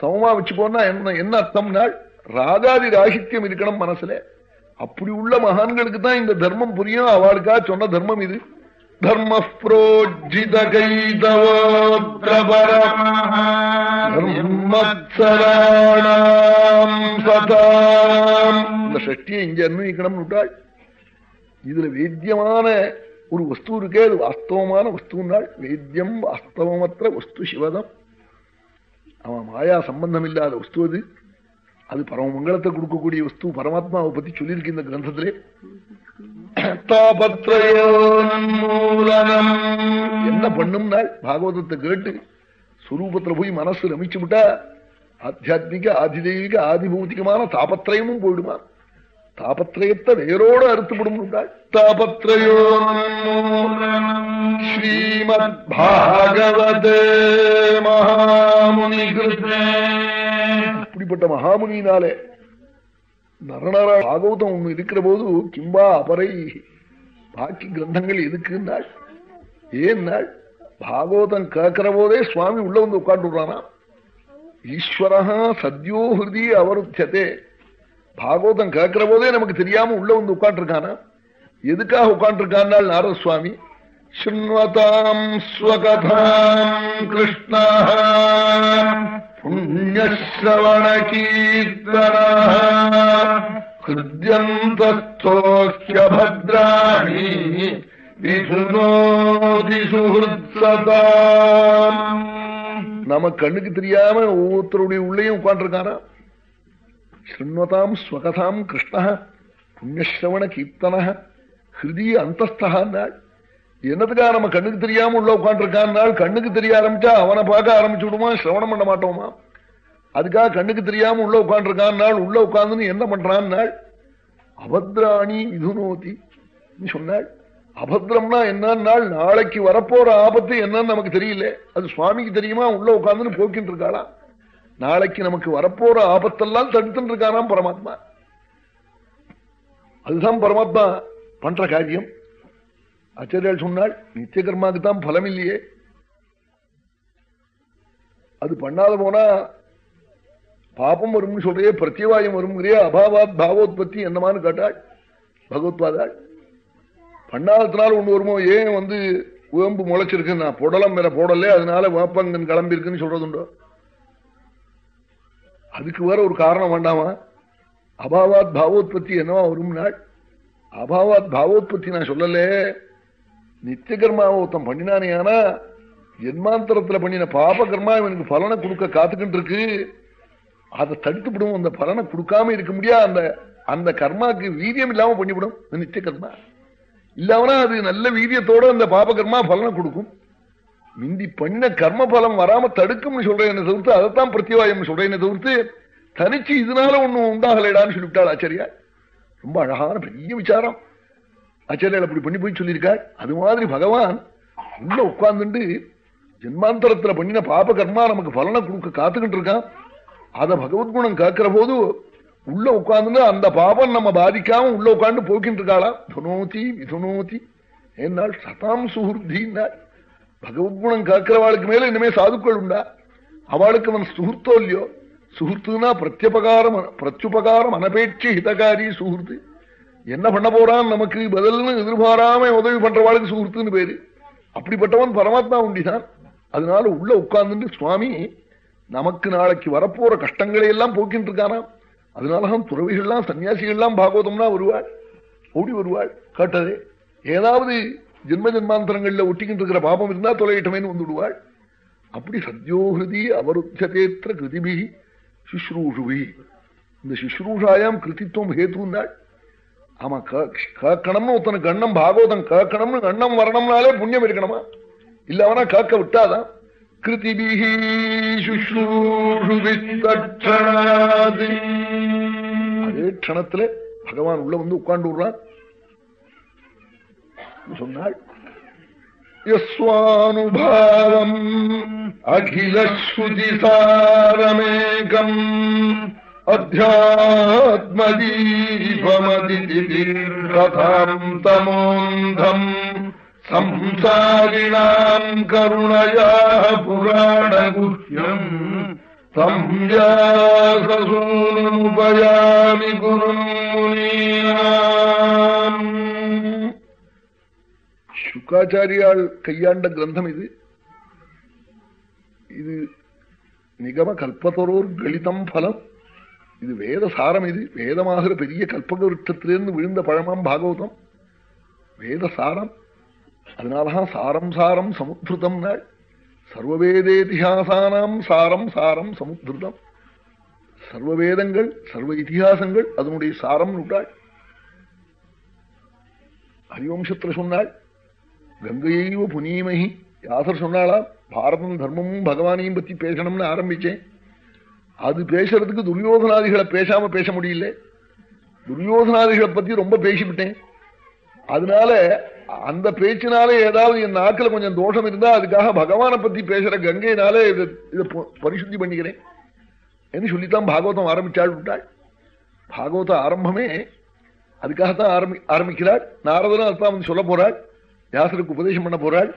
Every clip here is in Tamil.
சமமா வச்சுக்கோன்னா என்ன என்ன அர்த்தம்னா ராஜாதி ராகித்யம் இருக்கணும் மனசுல. அப்படி உள்ள மகான்களுக்கு தான் இந்த தர்மம் புரியும். அவளுக்கா சொன்ன தர்மம் இது. தர்ம புரோஜித இந்த சஷ்டியை இங்க அன்வயிக்கணும்னு விட்டாள். இதுல வேத்தியமான ஒரு வஸ்து இருக்கே அது வாஸ்தவமான வஸ்துனாள் வேத்தியம் வாஸ்தவமற்ற வஸ்து சிவதம். அவன் மாயா சம்பந்தம் இல்லாத வஸ்து அது. அது பரம மங்களத்தை கொடுக்கக்கூடிய வஸ்து. பரமாத்மாவை பத்தி சொல்லியிருக்கு இந்த கிரந்தத்திலே. என்ன பண்ணும் நாள் பாகவதத்தை கேட்டு சுரூபத்துல போய் மனசு ரமிச்சு விட்டா ஆத்தியாத்மிக ஆதிதெய்வீக ஆதிபௌதிகமான தாபத்திரயமும் போயிடுமா? தாபத்திரயத்தை வேரோடு அறுத்துவிடும் தாபத்திரயோ ஸ்ரீமத் பாகவதே மகாமுனி இப்படிப்பட்ட மகாமுனியினாலே நரநர பாகவதம் ஒண்ணு இருக்கிற போது கிம்பா அபரை பாக்கி கிரந்தங்கள் எதுக்குன்னாள்? ஏன் நாள் பாகவதம் கேட்கிற போதே சுவாமி உள்ள வந்து உட்காந்துடுறானா ஈஸ்வரா சத்யோ ஹிருதி அவருத்தியதே பாகவதம் கேட்கிற போதே நமக்கு தெரியாம உள்ள வந்து உட்காந்துருக்கானா எதுக்காக உட்காந்துருக்கான் நாரத சுவாமி சுண்வதாம் ஸ்வகதாம் கிருஷ்ணா புண்ணியஸ்ரவண கீர்த்தன ஹிருத்யந்தஸ்தோஹ்யபத்ராணி விசுனோதி சுஹൃத்சதாம் நம்ம கண்ணுக்கு தெரியாம ஒவ்வொருத்தருடைய உள்ளேயும் உட்காந்துருக்காரா ஸ்ருண்வதாம் ஸ்வகதாம் கிருஷ்ண புண்ணியஸ்ரவண கீர்த்தன ஹிருதி அந்தஸ்தான்னாள் என்னதுக்காக நம்ம கண்ணுக்கு தெரியாம உள்ள உட்காந்துருக்கான்னாள் கண்ணுக்கு தெரிய ஆரம்பிச்சா அவனை பார்க்க ஆரம்பிச்சு விடுமா சிரவணம் பண்ண மாட்டோமா? அதுக்காக கண்ணுக்கு தெரியாம உள்ள உட்காந்துருக்கான்னாள் உள்ள உட்காந்துன்னு என்ன பண்றான்னாள் அபத்ராணி இதுநோதி சொன்னாள். அபத்ரம்னா என்னன்னா நாளைக்கு வரப்போற ஆபத்து என்னன்னு நமக்கு தெரியல. அது சுவாமிக்கு தெரியுமா? உள்ள உட்காந்துன்னு போக்கிட்டு இருக்காளா நாளைக்கு நமக்கு வரப்போற ஆபத்தெல்லாம் தடுத்துட்டு இருக்காராம் பரமாத்மா. அதுதான் பரமாத்மா பண்ற காரியம். ஆச்சாரியால் சொன்னாள் நித்திய கர்மாக்கு தான் பலம் இல்லையே அது பண்ணாத போனா பாப்பம் வரும்னு சொல்றியே பிரத்யவாயம் வரும்ங்கிறியே அபாவாத் பாவோத்பத்தி என்னமான்னு கேட்டாள் பகவத்பாதாள். பண்ணாதத்தினால ஒண்ணு வருமோ ஏன் வந்து உடம்பு முளைச்சிருக்கு நான் புடலம் வேற போடல அதனால வேப்பங்கன் கிளம்பி இருக்குன்னு சொல்றதுண்டோ. அதுக்கு வேற ஒரு காரணம் வேண்டாமா? அபாவாத் பாவோத்பத்தி என்னவா வரும் நாள்? அபாவாத் பாவோத்பத்தி நான் சொல்லல. நித்திய கர்மாவை ஒருத்தன் பண்ணினானே ஆனா ஜென்மாந்தரத்துல பண்ணின பாப கர்மா இவனுக்கு பலனை கொடுக்க காத்துக்கிட்டு இருக்கு அதை தடுத்துவிடும். அந்த பலனை கொடுக்காம இருக்க முடியாது அந்த அந்த கர்மாக்கு வீரியம் இல்லாம பண்ணிவிடும். நித்திய கர்மா இல்லாமனா அது நல்ல வீரியத்தோட அந்த பாப கர்மா பலனை கொடுக்கும். மிந்தி பண்ண கர்ம பலம் வராம தடுக்கும்னு சொல்றேன் தவிர்த்து அதைத்தான் பிரத்யவாயம் சொல்றேன் தவிர்த்து தனிச்சு இதனால ஒண்ணும் உண்டாகலைடான்னு சொல்லிவிட்டாள் ஆச்சரியா ரொம்ப அழகான பெரிய விசாரம். ஆச்சாரியால் அப்படி பண்ணி போய் சொல்லியிருக்காள் அது மாதிரி பகவான் உள்ள உட்கார்ந்துட்டு ஜென்மாந்தரத்துல பண்ணின பாப கர்மா நமக்கு பலனை கொடுக்க காத்துக்கிட்டு இருக்கான். அத பகவத்குணம் காக்கிற போது உள்ள உட்கார்ந்து அந்த பாபம் நம்ம பாதிக்காம உள்ள உட்காந்து போக்கிட்டு இருக்காளா துனோதி விதுனோதி என்னால் சதாம் சுஹுர்தின்னாள் பகவத்குணம் காக்கிறவாளுக்கு மேல இனிமே சாதுக்கள் உண்டா? அவளுக்கு அவன் சுகூர்த்தோ இல்லையோ? சுஹൃத்துனா பிரத்யபகாரம் பிரத்யுபகாரம் அனபேட்சி ஹிதகாரி சுஹൃத்து என்ன பண்ண போறான் நமக்கு? பதில்னு எதிர்பாராம உதவி பண்றவாளுக்கு சுஹൃத்துன்னு பேரு. அப்படிப்பட்டவன் பரமாத்மா உண்டிதான். அதனால உள்ள உட்கார்ந்துட்டு சுவாமி நமக்கு நாளைக்கு வரப்போற கஷ்டங்களை எல்லாம் போக்கிட்டு இருக்கானாம் அதனாலதான் துறவிகள்லாம் சன்னியாசிகள்லாம் பாகவதம்னா வருவாள். ஓடி வருவாள். கேட்டதே ஏதாவது ஜென்ம ஜென்மாந்தரங்கள்ல ஒட்டிக்கிட்டு இருக்கிற பாபம் இருந்தா தொலையிட்டமேன்னு வந்து விடுவாள் அப்படி சத்யோஹிருதி அவருத்தேத்திர கிருதிபி சுஷ்ரூஷுவி இந்த சுஷ்ரூஷாயாம் கிருத்தித்துவம் ஹேத்துந்தாள் ஆமா கேட்கணும்னு ஒருத்தனுக்கு கண்ணம் பாகவதம் கேட்கணும்னு கண்ணம் வரணும்னாலே புண்ணியம் இருக்கணுமா? இல்ல அவனா கேட்க விட்டாதான் கிருதிபிஹி சுஷ்ரூஷுவித்தட்சணாதி அதே க்ஷணத்துல பகவான் உள்ள வந்து உட்கார்ந்து விடுறான் சொன்னாள். யஸ்வானுபாவம் அகிலஸ்ருதிசாரமேகம் அத்தியாத்மதீபமதிதிர்கதாம் தமோந்தம் சம்சாரிணாம் கருணயா புராணகுஹ்யம் தம் வியாசசூனுபயாமி குரும் முனீனாம் சுக்காச்சாரியால் கையாண்ட கிரந்தம் இது. இது நிகம கல்பத்தரோர் கலிதம் பலம். இது வேத சாரம் இது. வேதமாகிற பெரிய கல்பக விருட்டத்திலிருந்து விழுந்த பழமாம் பாகவதம். வேத சாரம். அதனாலதான் சாரம் சாரம் சமுத்திருதம் நாள். சர்வவேதேதிஹாசானாம் சாரம் சாரம் சமுத்திருதம் சர்வ வேதங்கள் சர்வ இதிகாசங்கள் அதனுடைய சாரம் நுட்டாள் ஹரிவம்சத்துல சொன்னாள். கங்கையோ புனீமகி யாசர் சொன்னாளா பாரதம் தர்மமும் பகவானையும் பத்தி பேசணும்னு ஆரம்பிச்சேன். அது பேசுறதுக்கு துரியோதனாதிகளை பேசாம பேச முடியல. துரியோதனாதிகளை பத்தி ரொம்ப பேசிவிட்டேன். அதனால அந்த பேச்சினாலே ஏதாவது என் நாக்கில் கொஞ்சம் தோஷம் இருந்தா அதுக்காக பகவானை பத்தி பேசுற கங்கையினாலே இதை இதை பரிசுத்தி பண்ணிக்கிறேன். என்று சொல்லித்தான் பாகவதம் ஆரம்பிச்சாள் விட்டாள். பாகவத ஆரம்பமே அதுக்காகத்தான் ஆரம்பி ஆரம்பிக்கிறாள். நாரதனும் அதுதான் வந்து சொல்ல போறாள். வியாசருக்கு உபதேசம் பண்ண போறாள்?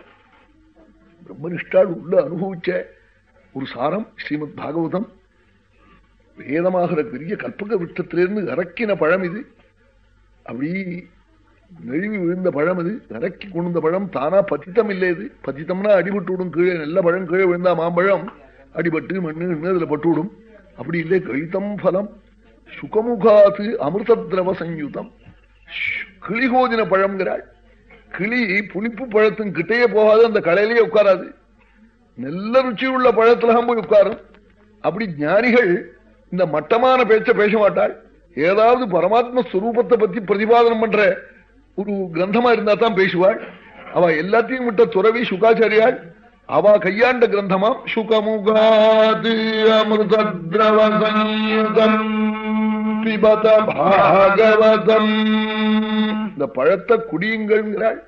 பிரம்மனிஷ்டாள் உள்ள அனுபவிச்ச ஒரு சாரம் ஸ்ரீமத் பாகவதம். வேதமாகிற பெரிய கற்பக விட்டத்திலிருந்து இறக்கின பழம் இது. அப்படி நெழுவி விழுந்த பழம் இது இறக்கி கொண்ட பழம் தானா பதித்தம் இல்லை இது. பதித்தம்னா அடிபட்டு விடும். கீழே நல்ல பழம் கீழே விழுந்தா மாம்பழம். அடிபட்டு மண்ணு அதுல பட்டு விடும். அப்படி இல்லை கழித்தம் பலம் சுகமுகாத்து அமிர்த திரவ சஞ்யுதம் கிளிகோதின பழம்ங்கிறாள். கிளி புளிப்பு பழத்தின் கிட்டேயே போகாது அந்த கடையிலேயே உட்காராது. நல்ல ருச்சி உள்ள பழத்துல போய் உட்காரும். அப்படி ஞானிகள் இந்த மட்டமான பேச்ச பேச மாட்டாள். ஏதாவது பரமாத்ம ஸ்வரூபத்தை பத்தி பிரதிபாதனம் பண்ற ஒரு கிரந்தமா இருந்தா தான் பேசுவாள். அவ எல்லாத்தையும் விட்ட துறவி சுகாச்சாரியாள். அவ கையாண்ட கிரந்தமாம். சுகமுகாது அமிர்த பிபத பாகவதம். இந்த பழத்தை குடியுங்கள்ங்கிறாள்.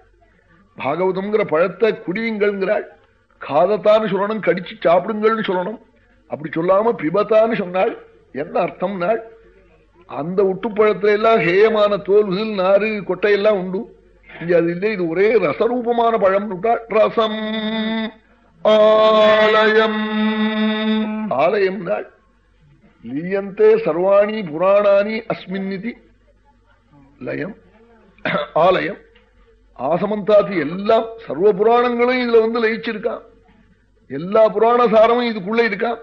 பாகவதம்ங்கிற பழத்தை குடியுங்கள்ங்கிறாள். காதத்தான்னு சொல்லணும் கடிச்சு சாப்பிடுங்கள்னு சொல்லணும். அப்படி சொல்லாம பிபத்தான்னு சொன்னாள். என்ன அர்த்தம் நாள் அந்த உட்டுப்பழத்துல எல்லாம் ஹேயமான தோல்கள் நாறு கொட்டையெல்லாம் உண்டு. இங்க அது இல்லை இது ஒரே ரசரூபமான பழம் ரசம். ஆலயம். ஆலயம் நாள் லீயந்தே சர்வாணி புராணானி அஸ்மின்னிதி லயம் ஆலயம் ஆசமந்தாதி எல்லாம் சர்வ புராணங்களும் இதுல வந்து லயிச்சிருக்கான். எல்லா புராண சாரமும் இதுக்குள்ள இருக்கான்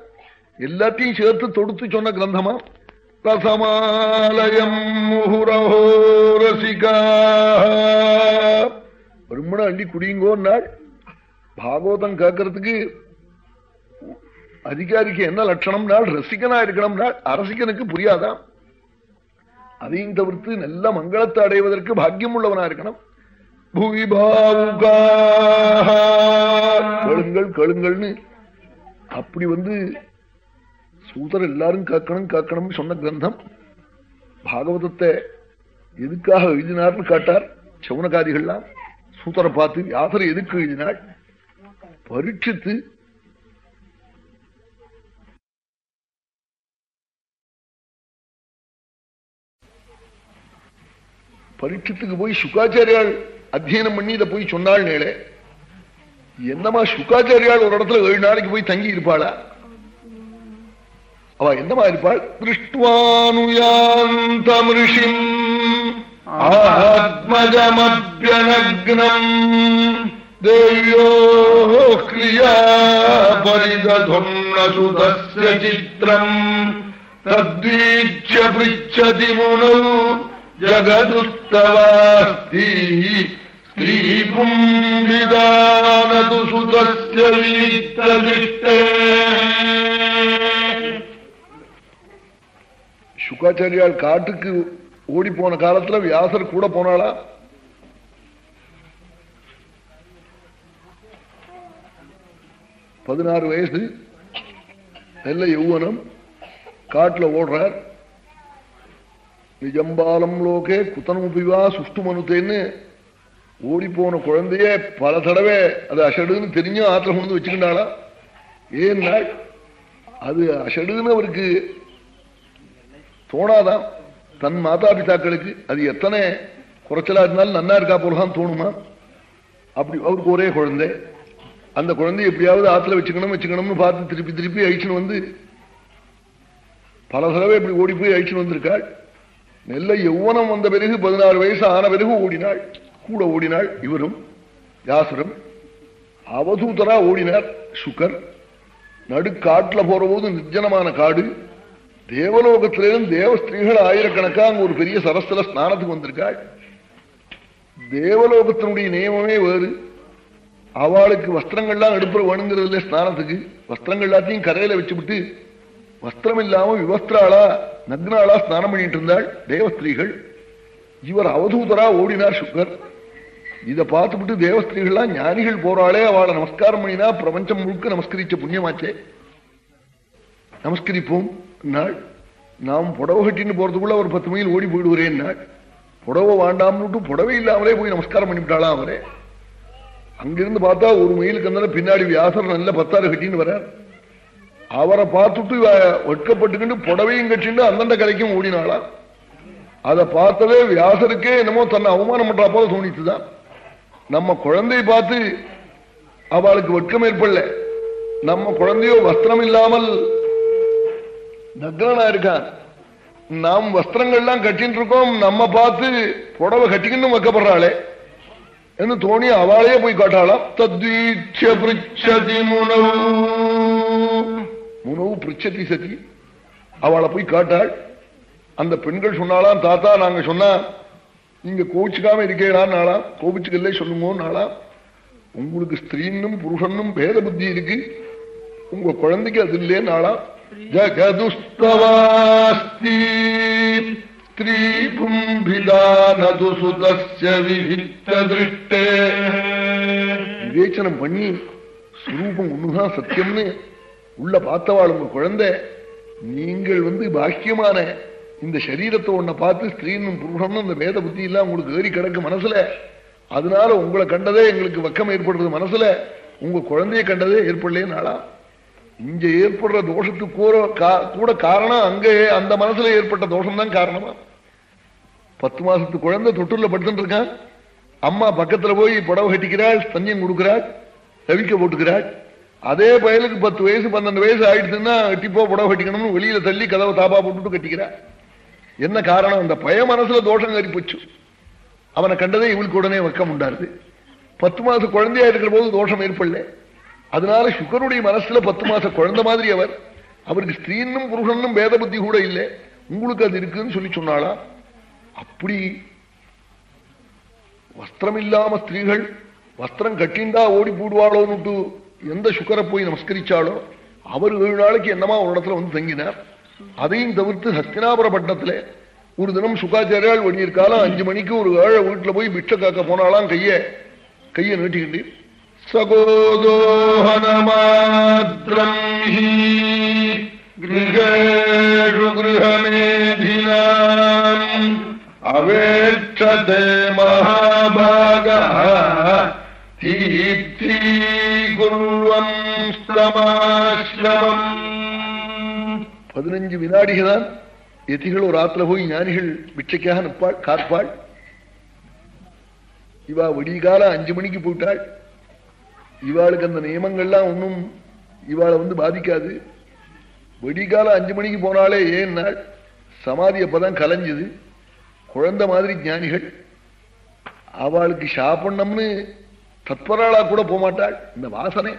எல்லாத்தையும் சேர்த்து தொடுத்து சொன்ன கிரந்தமா? ரசமாலயம் முகுரஹோ ரசிகா. பிரம்மண அள்ளி குடியுங்கோன்னாள். பாகவதம் கேட்கறதுக்கு அதிகாரிக்கு என்ன லட்சணம் நாள் ரசிகனா இருக்கணும் நாள் அரசிகனுக்கு புரியாதான் அதையும் தவிர்த்து நல்ல மங்களத்தை அடைவதற்கு பாக்கியம் உள்ளவனா இருக்கணும் புவி பாவுகா. கேளுங்கள் கேளுங்கள்னு அப்படி வந்து சூதர் எல்லாரும் காக்கணும் காக்கணும் சொன்ன கிரந்தம். பாகவதத்தை எதுக்காக எழுதினார்னு காட்டார்? சவுனகாதிகள்லாம் சூத்தரை பார்த்து யாசரை எதுக்கு எழுதினாள் பரீட்சித்து பரீட்சத்துக்கு போய் சுக்காச்சாரியால் அத்தியனம் பண்ணி இதை போய் சொன்னாள் நேளே. என்னமா சுக்காச்சாரியால் ஒரு இடத்துல ஏழு நாளைக்கு போய் தங்கி இருப்பாளா? அவ என்னமா இருப்பாள்? திருஷ்டுவானுயாந்தமிருஷிம் ஆத்மஜமபியனக்னம் தேவ்யோ கிரியா பரிததும்னசுதஸ்ய சித்திரம் தத்வீட்ச பிருச்சதி முனு ஜகதுஸ்தவாஸ்தி ஸ்ரீபும் விதானது சுதஸ்ய சுக்காச்சாரியால் காட்டுக்கு ஓடி போன காலத்துல வியாசர் கூட போனாளா? பதினாறு வயசு நல்ல யௌவனம் காட்டுல ஓடுறார். நிஜம்பாலம் லோகே குத்தனமுபிவா சுஷ்டு மனுத்தேன்னு ஓடி போன குழந்தைய பல தடவை அது அஷடுன்னு தெரிஞ்சும் ஆத்திரம் கொண்டு வச்சுக்கிட்டாளா ஏன்னா அது அஷடுன்னு அவருக்கு தோணாதான் தன் மாதா பிதாக்களுக்கு அது எத்தனை குறைச்சலா இருந்தாலும் நன்னா இருக்கா போலதான் தோணுமா அப்படி அவருக்கு ஒரே குழந்தை அந்த குழந்தைய எப்படியாவது ஆத்துல வச்சுக்கணும் வச்சுக்கணும்னு பார்த்து திருப்பி திருப்பி அழிச்சுன்னு வந்து பல தடவை இப்படி ஓடி போய் அழிச்சுன்னு வந்திருக்காள் நெல்ல யௌவனம் வந்த பிறகு பதினாறு வயசு ஆன பிறகு ஓடினாள். கூட ஓடினாள் இவரும் யாசரும் அவதூதரா ஓடினார் சுகர். நடுக்காட்டுல போற போது நிர்ஜனமான காடு. தேவலோகத்திலிருந்து தேவ ஸ்திரீகள் ஆயிரக்கணக்கா அங்க ஒரு பெரிய சரஸ்தல ஸ்நானத்துக்கு வந்திருக்காள். தேவலோகத்தினுடைய நியமமே வேறு. அவளுக்கு வஸ்திரங்கள்லாம் எடுப்புற வேணுங்கிறது இல்லை ஸ்நானத்துக்கு. வஸ்திரங்கள் எல்லாத்தையும் கரையில வச்சுவிட்டு வஸ்திரம் இல்லாம விவஸ்திராளா நக்னாளா ஸ்நானம் பண்ணிட்டு இருந்தாள் தேவஸ்திரீகள். இவர் அவதூதரா ஓடினார் சுக்கர். இதை பார்த்துவிட்டு தேவஸ்திரீகள்லாம் ஞானிகள் போறாளே அவளை நமஸ்காரம் பண்ணினா பிரபஞ்சம் முழுக்க நமஸ்கரிச்ச புண்ணியமாச்சே. நமஸ்கரிப்போம் நாள் நாம் புடவை கட்டின்னு போறதுக்குள்ள ஒரு பத்து மைல் ஓடி போயிடுவரேன் நாள் புடவை வாண்டாம்னுட்டு புடவை இல்லாமலே போய் நமஸ்காரம் பண்ணிவிட்டாளாம் அவரே? அங்கிருந்து பார்த்தா ஒரு மைலுக்கு அந்த பின்னாடி வியாசர் நல்ல பத்தாறு கட்டின்னு வர்றார். அவரை பார்த்துட்டு வெட்கப்பட்டுக்கிட்டு புடவையும் கட்டிண்டு அந்தண்ட கரைக்கும் ஓடினாளாம் அதை பார்த்ததே வியாசருக்கே என்னமோ தன்னை அவமானம் பண்றா போல தோணித்துதான் நம்ம குழந்தையை பார்த்து அவளுக்கு வெட்கம் ஏற்படல. நம்ம குழந்தையோ வஸ்திரம் இல்லாமல் நக்னா இருக்கான். நாம் வஸ்திரங்கள்லாம் கட்டின்னு இருக்கோம். நம்ம பார்த்து புடவை கட்டிக்கின்னு வைக்கப்படுறாளே. என்று தோணி அவளையே போய் காட்டாளாம். தத்வீட்சதி முனவு. முனவு பிரிச்சதி சதி. அவளை போய் காட்டாள். அந்த பெண்கள் சொன்னாலாம் தாத்தா நாங்க சொன்னா நீங்க கோவிச்சுக்காம இருக்கேடான்னு நாளாம். கோபிச்சுக்கல்ல சொல்லுங்க நாளாம். உங்களுக்கு ஸ்திரீன்னும் புருஷனும் பேத புத்தி இருக்கு. உங்க குழந்தைக்கு அது இல்லையே நாளாம். ஜகதுஸ்தவாஸ்தி ஸ்திரீ பும்பிதானது சுதஸ்ய விவித்த திருஷ்டே விவேச்சனம் பண்ணி சுரூபம் ஒண்ணுதான் சத்தியம்னு உள்ள பார்த்தவாள் உங்க குழந்தை நீங்கள் வந்து பாக்கியமான இந்த சரீரத்தை ஒன்ன பார்த்து ஸ்திரீனும் புருஷனும் இந்த வேத புத்தி எல்லாம் உங்களுக்கு ஏறி கிடக்கு மனசுல. அதனால உங்களை கண்டதே எங்களுக்கு வக்கம் ஏற்படுறது மனசுல. உங்க குழந்தைய கண்டதே ஏற்படலே நாளா. இங்க ஏற்படுற தோஷத்துக்கு கூட காரணம் அங்க அந்த மனசுல ஏற்பட்ட தோஷம் தான் காரணமா? பத்து மாசத்து குழந்தை தொட்டுல படுத்துட்டு இருக்கான். அம்மா பக்கத்துல போய் புடவை கட்டிக்கிறாள் தஞ்சம் கொடுக்கிறாள் தவிக்க போட்டுக்கிறாள். அதே பயலுக்கு பத்து வயசு பன்னெண்டு வயசு ஆயிடுச்சுன்னா கட்டிப்போ புடவை கட்டிக்கணும்னு வெளியில தள்ளி கதவை தாப்பா போட்டுட்டு கட்டிக்கிறாள் என்ன காரணம்? அந்த பய மனசுல தோஷம் கறி போச்சு. அவனை கண்டதே இவளுக்கு உடனே வக்கம் உண்டாருது. பத்து மாச குழந்தையா இருக்கிற போது தோஷம் ஏற்படல. அதனால சுக்கருடைய மனசுல பத்து மாச குழந்தை மாதிரி அவர். அவருக்கு ஸ்திரீன்னும் புருஷனும் பேத புத்தி கூட இல்லை. உங்களுக்கு அது இருக்குன்னு சொல்லி சொன்னாளா? அப்படி வஸ்திரம் இல்லாம ஸ்திரீகள் வஸ்திரம் கட்டிண்டா ஓடி போடுவாளோன்னுட்டு எந்த சுக்கரை போய் நமஸ்கரிச்சாலோ அவர் ஏழு நாளைக்கு என்னமா ஒரு இடத்துல வந்து தங்கினார்? அதையும் தவிர்த்து ஹஸ்தினாபுர பட்டணத்துல ஒரு தினம் சுகாச்சாரியால் வழியிருக்காலும் அஞ்சு மணிக்கு ஒரு ஏழை வீட்டுல போய் பிட்ச காக்க போனாலாம் கைய கைய நீட்டிக்கிட்டு சகோதோஹனமாத்திரம் கிரகேஷு கிரகமேதினாம். அவேட்சதே மகாபாக தீப்தி பதினஞ்சு வினாடிகள் எதிகள் ஒரு ஆத்துல போய் ஞானிகள் பிச்சைக்காக நிற்பாள் காப்பாள். இவா விடிகால அஞ்சு மணிக்கு போயிட்டாள். இவாளுக்கு அந்த நியமங்கள்லாம் ஒன்றும் இவாளை வந்து பாதிக்காது. வெடிகால அஞ்சு மணிக்கு போனாலே ஏன் நாள்? சமாதி அப்பதான் கலைஞ்சது. குழந்தை மாதிரி ஞானிகள். அவளுக்கு சாப்பிடணும்னு தத்பராளா கூட போகமாட்டாள் இந்த வாசனை.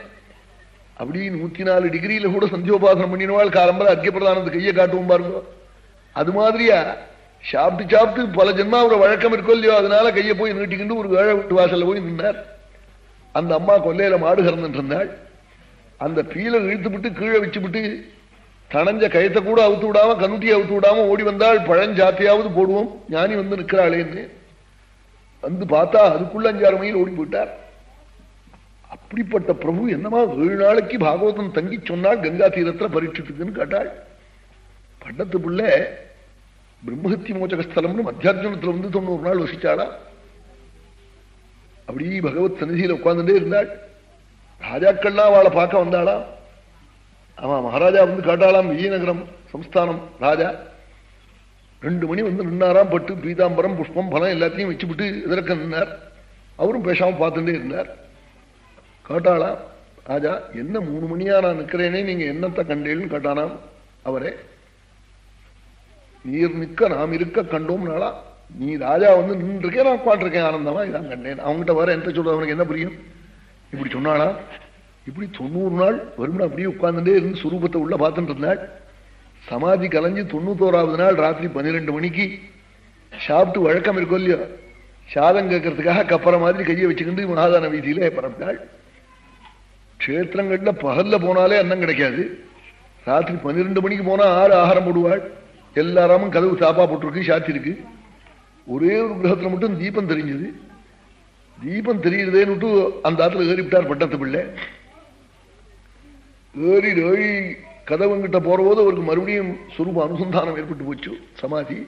அப்படின்னு நூத்தி நாலு டிகிரியில கூட சந்தியோபாசனம் பண்ணினவாள் காலம்பரம் அர்க்கிய பிரதானத்து கையை காட்டுவோம் பாருங்க. அது மாதிரியா? சாப்பிட்டு சாப்பிட்டு பல ஜென்மா ஒரு வழக்கம் இருக்கோ இல்லையோ அதனால கையை போய் நீட்டிக்கிட்டு ஒரு வேழ விட்டு வாசல்ல போய் நின்றார் அந்த அம்மா கொல்லையில மாடு கறந்துட்டு இருந்தாள். அந்த பீலை இழுத்துவிட்டு கீழே வச்சுவிட்டு தனஞ்ச கயத்தை கூட அவுத்து விடாம கண்ணுட்டியை அவுத்து விடாம ஓடி வந்தால் பழஞ்சாத்தியாவது போடுவோம் ஞானி வந்து நிற்கிறாளேன்னு. வந்து பார்த்தா அதுக்குள்ள அஞ்சாறு மைல் ஓடி போயிட்டார். அப்படிப்பட்ட பிரபு என்னமா ஏழு நாளைக்கு பாகவதம் தங்கி சொன்னால் கங்கா தீரத்துல பரீட்சித்துக்குன்னு கேட்டாள். பண்டத்து பிள்ளை பிரம்மஹத்தி மோச்சக ஸ்தலம்னு மத்தியார்ஜுனத்துல வந்து தொண்ணூறு நாள் வசிச்சாளா? அப்படி பகவத் சன்னிதியில உட்கார்ந்துட்டே இருந்தாள். ராஜாக்கள்லாம் அவளை பார்க்க வந்தாளா? ஆமா மகாராஜா வந்து காட்டாளாம் விஜயநகரம் சம்ஸ்தானம் ராஜா. ரெண்டு மணி வந்து நின்னாராம் பட்டு பீதாம்பரம் புஷ்பம் பலம் எல்லாத்தையும் வச்சுவிட்டு எதிர்க்க நின்னார்? அவரும் பேசாம பார்த்துட்டே இருந்தார். கேட்டாளா? ராஜா என்ன மூணு மணியா நான் நிக்கிறேனே நீங்க என்னத்தை கண்டேன்னு கேட்டானாம். அவரே நீர் நிற்க நாம் இருக்க கண்டோம் நாளா. நீ ராஜா வந்து நின்றுருக்கேன் நான் உட்காந்துருக்கேன் ஆனந்தமா இதான் கண்டேன். அவங்ககிட்ட வர என்ன சொல்றது? அவனுக்கு என்ன புரியும்? இப்படி சொன்னாளா? இப்படி தொண்ணூறு நாள் வரும்னு அப்படியே உட்கார்ந்துட்டே இருந்து சுரூபத்தை உள்ள பார்த்துட்டு இருந்தாள். சமாதி கலைஞ்சு தொண்ணூத்தோராவது நாள் ராத்திரி பன்னிரெண்டு மணிக்கு சாப்பிட்டு வழக்கம் இருக்கும் இல்லையோ சாதம் கேட்கறதுக்காக கப்பற மாதிரி கையை வச்சுக்கிட்டு மகாதான வீதியில பரப்பினாள். கஷேத்திரங்கள்ல பகல்ல போனாலே அன்னம் கிடைக்காது. ராத்திரி பன்னிரெண்டு மணிக்கு போனா ஆறு ஆகாரம் போடுவாள். எல்லாராமும் கதவு சாப்பா போட்டிருக்கு சாத்தி இருக்கு. ஒரே ஒரு கிரகத்துல மட்டும் தீபம் தெரிஞ்சது. தீபம் தெரியுறதேன்னு அந்த ஆத்துல ஏறிவிட்டார் பட்டத்து பிள்ளை. ஏறி ஏறி கதவுங்கிட்ட போற போது அவருக்கு மறுபடியும் சுரூப அனுசந்தானம் ஏற்பட்டு போச்சு சமாதி.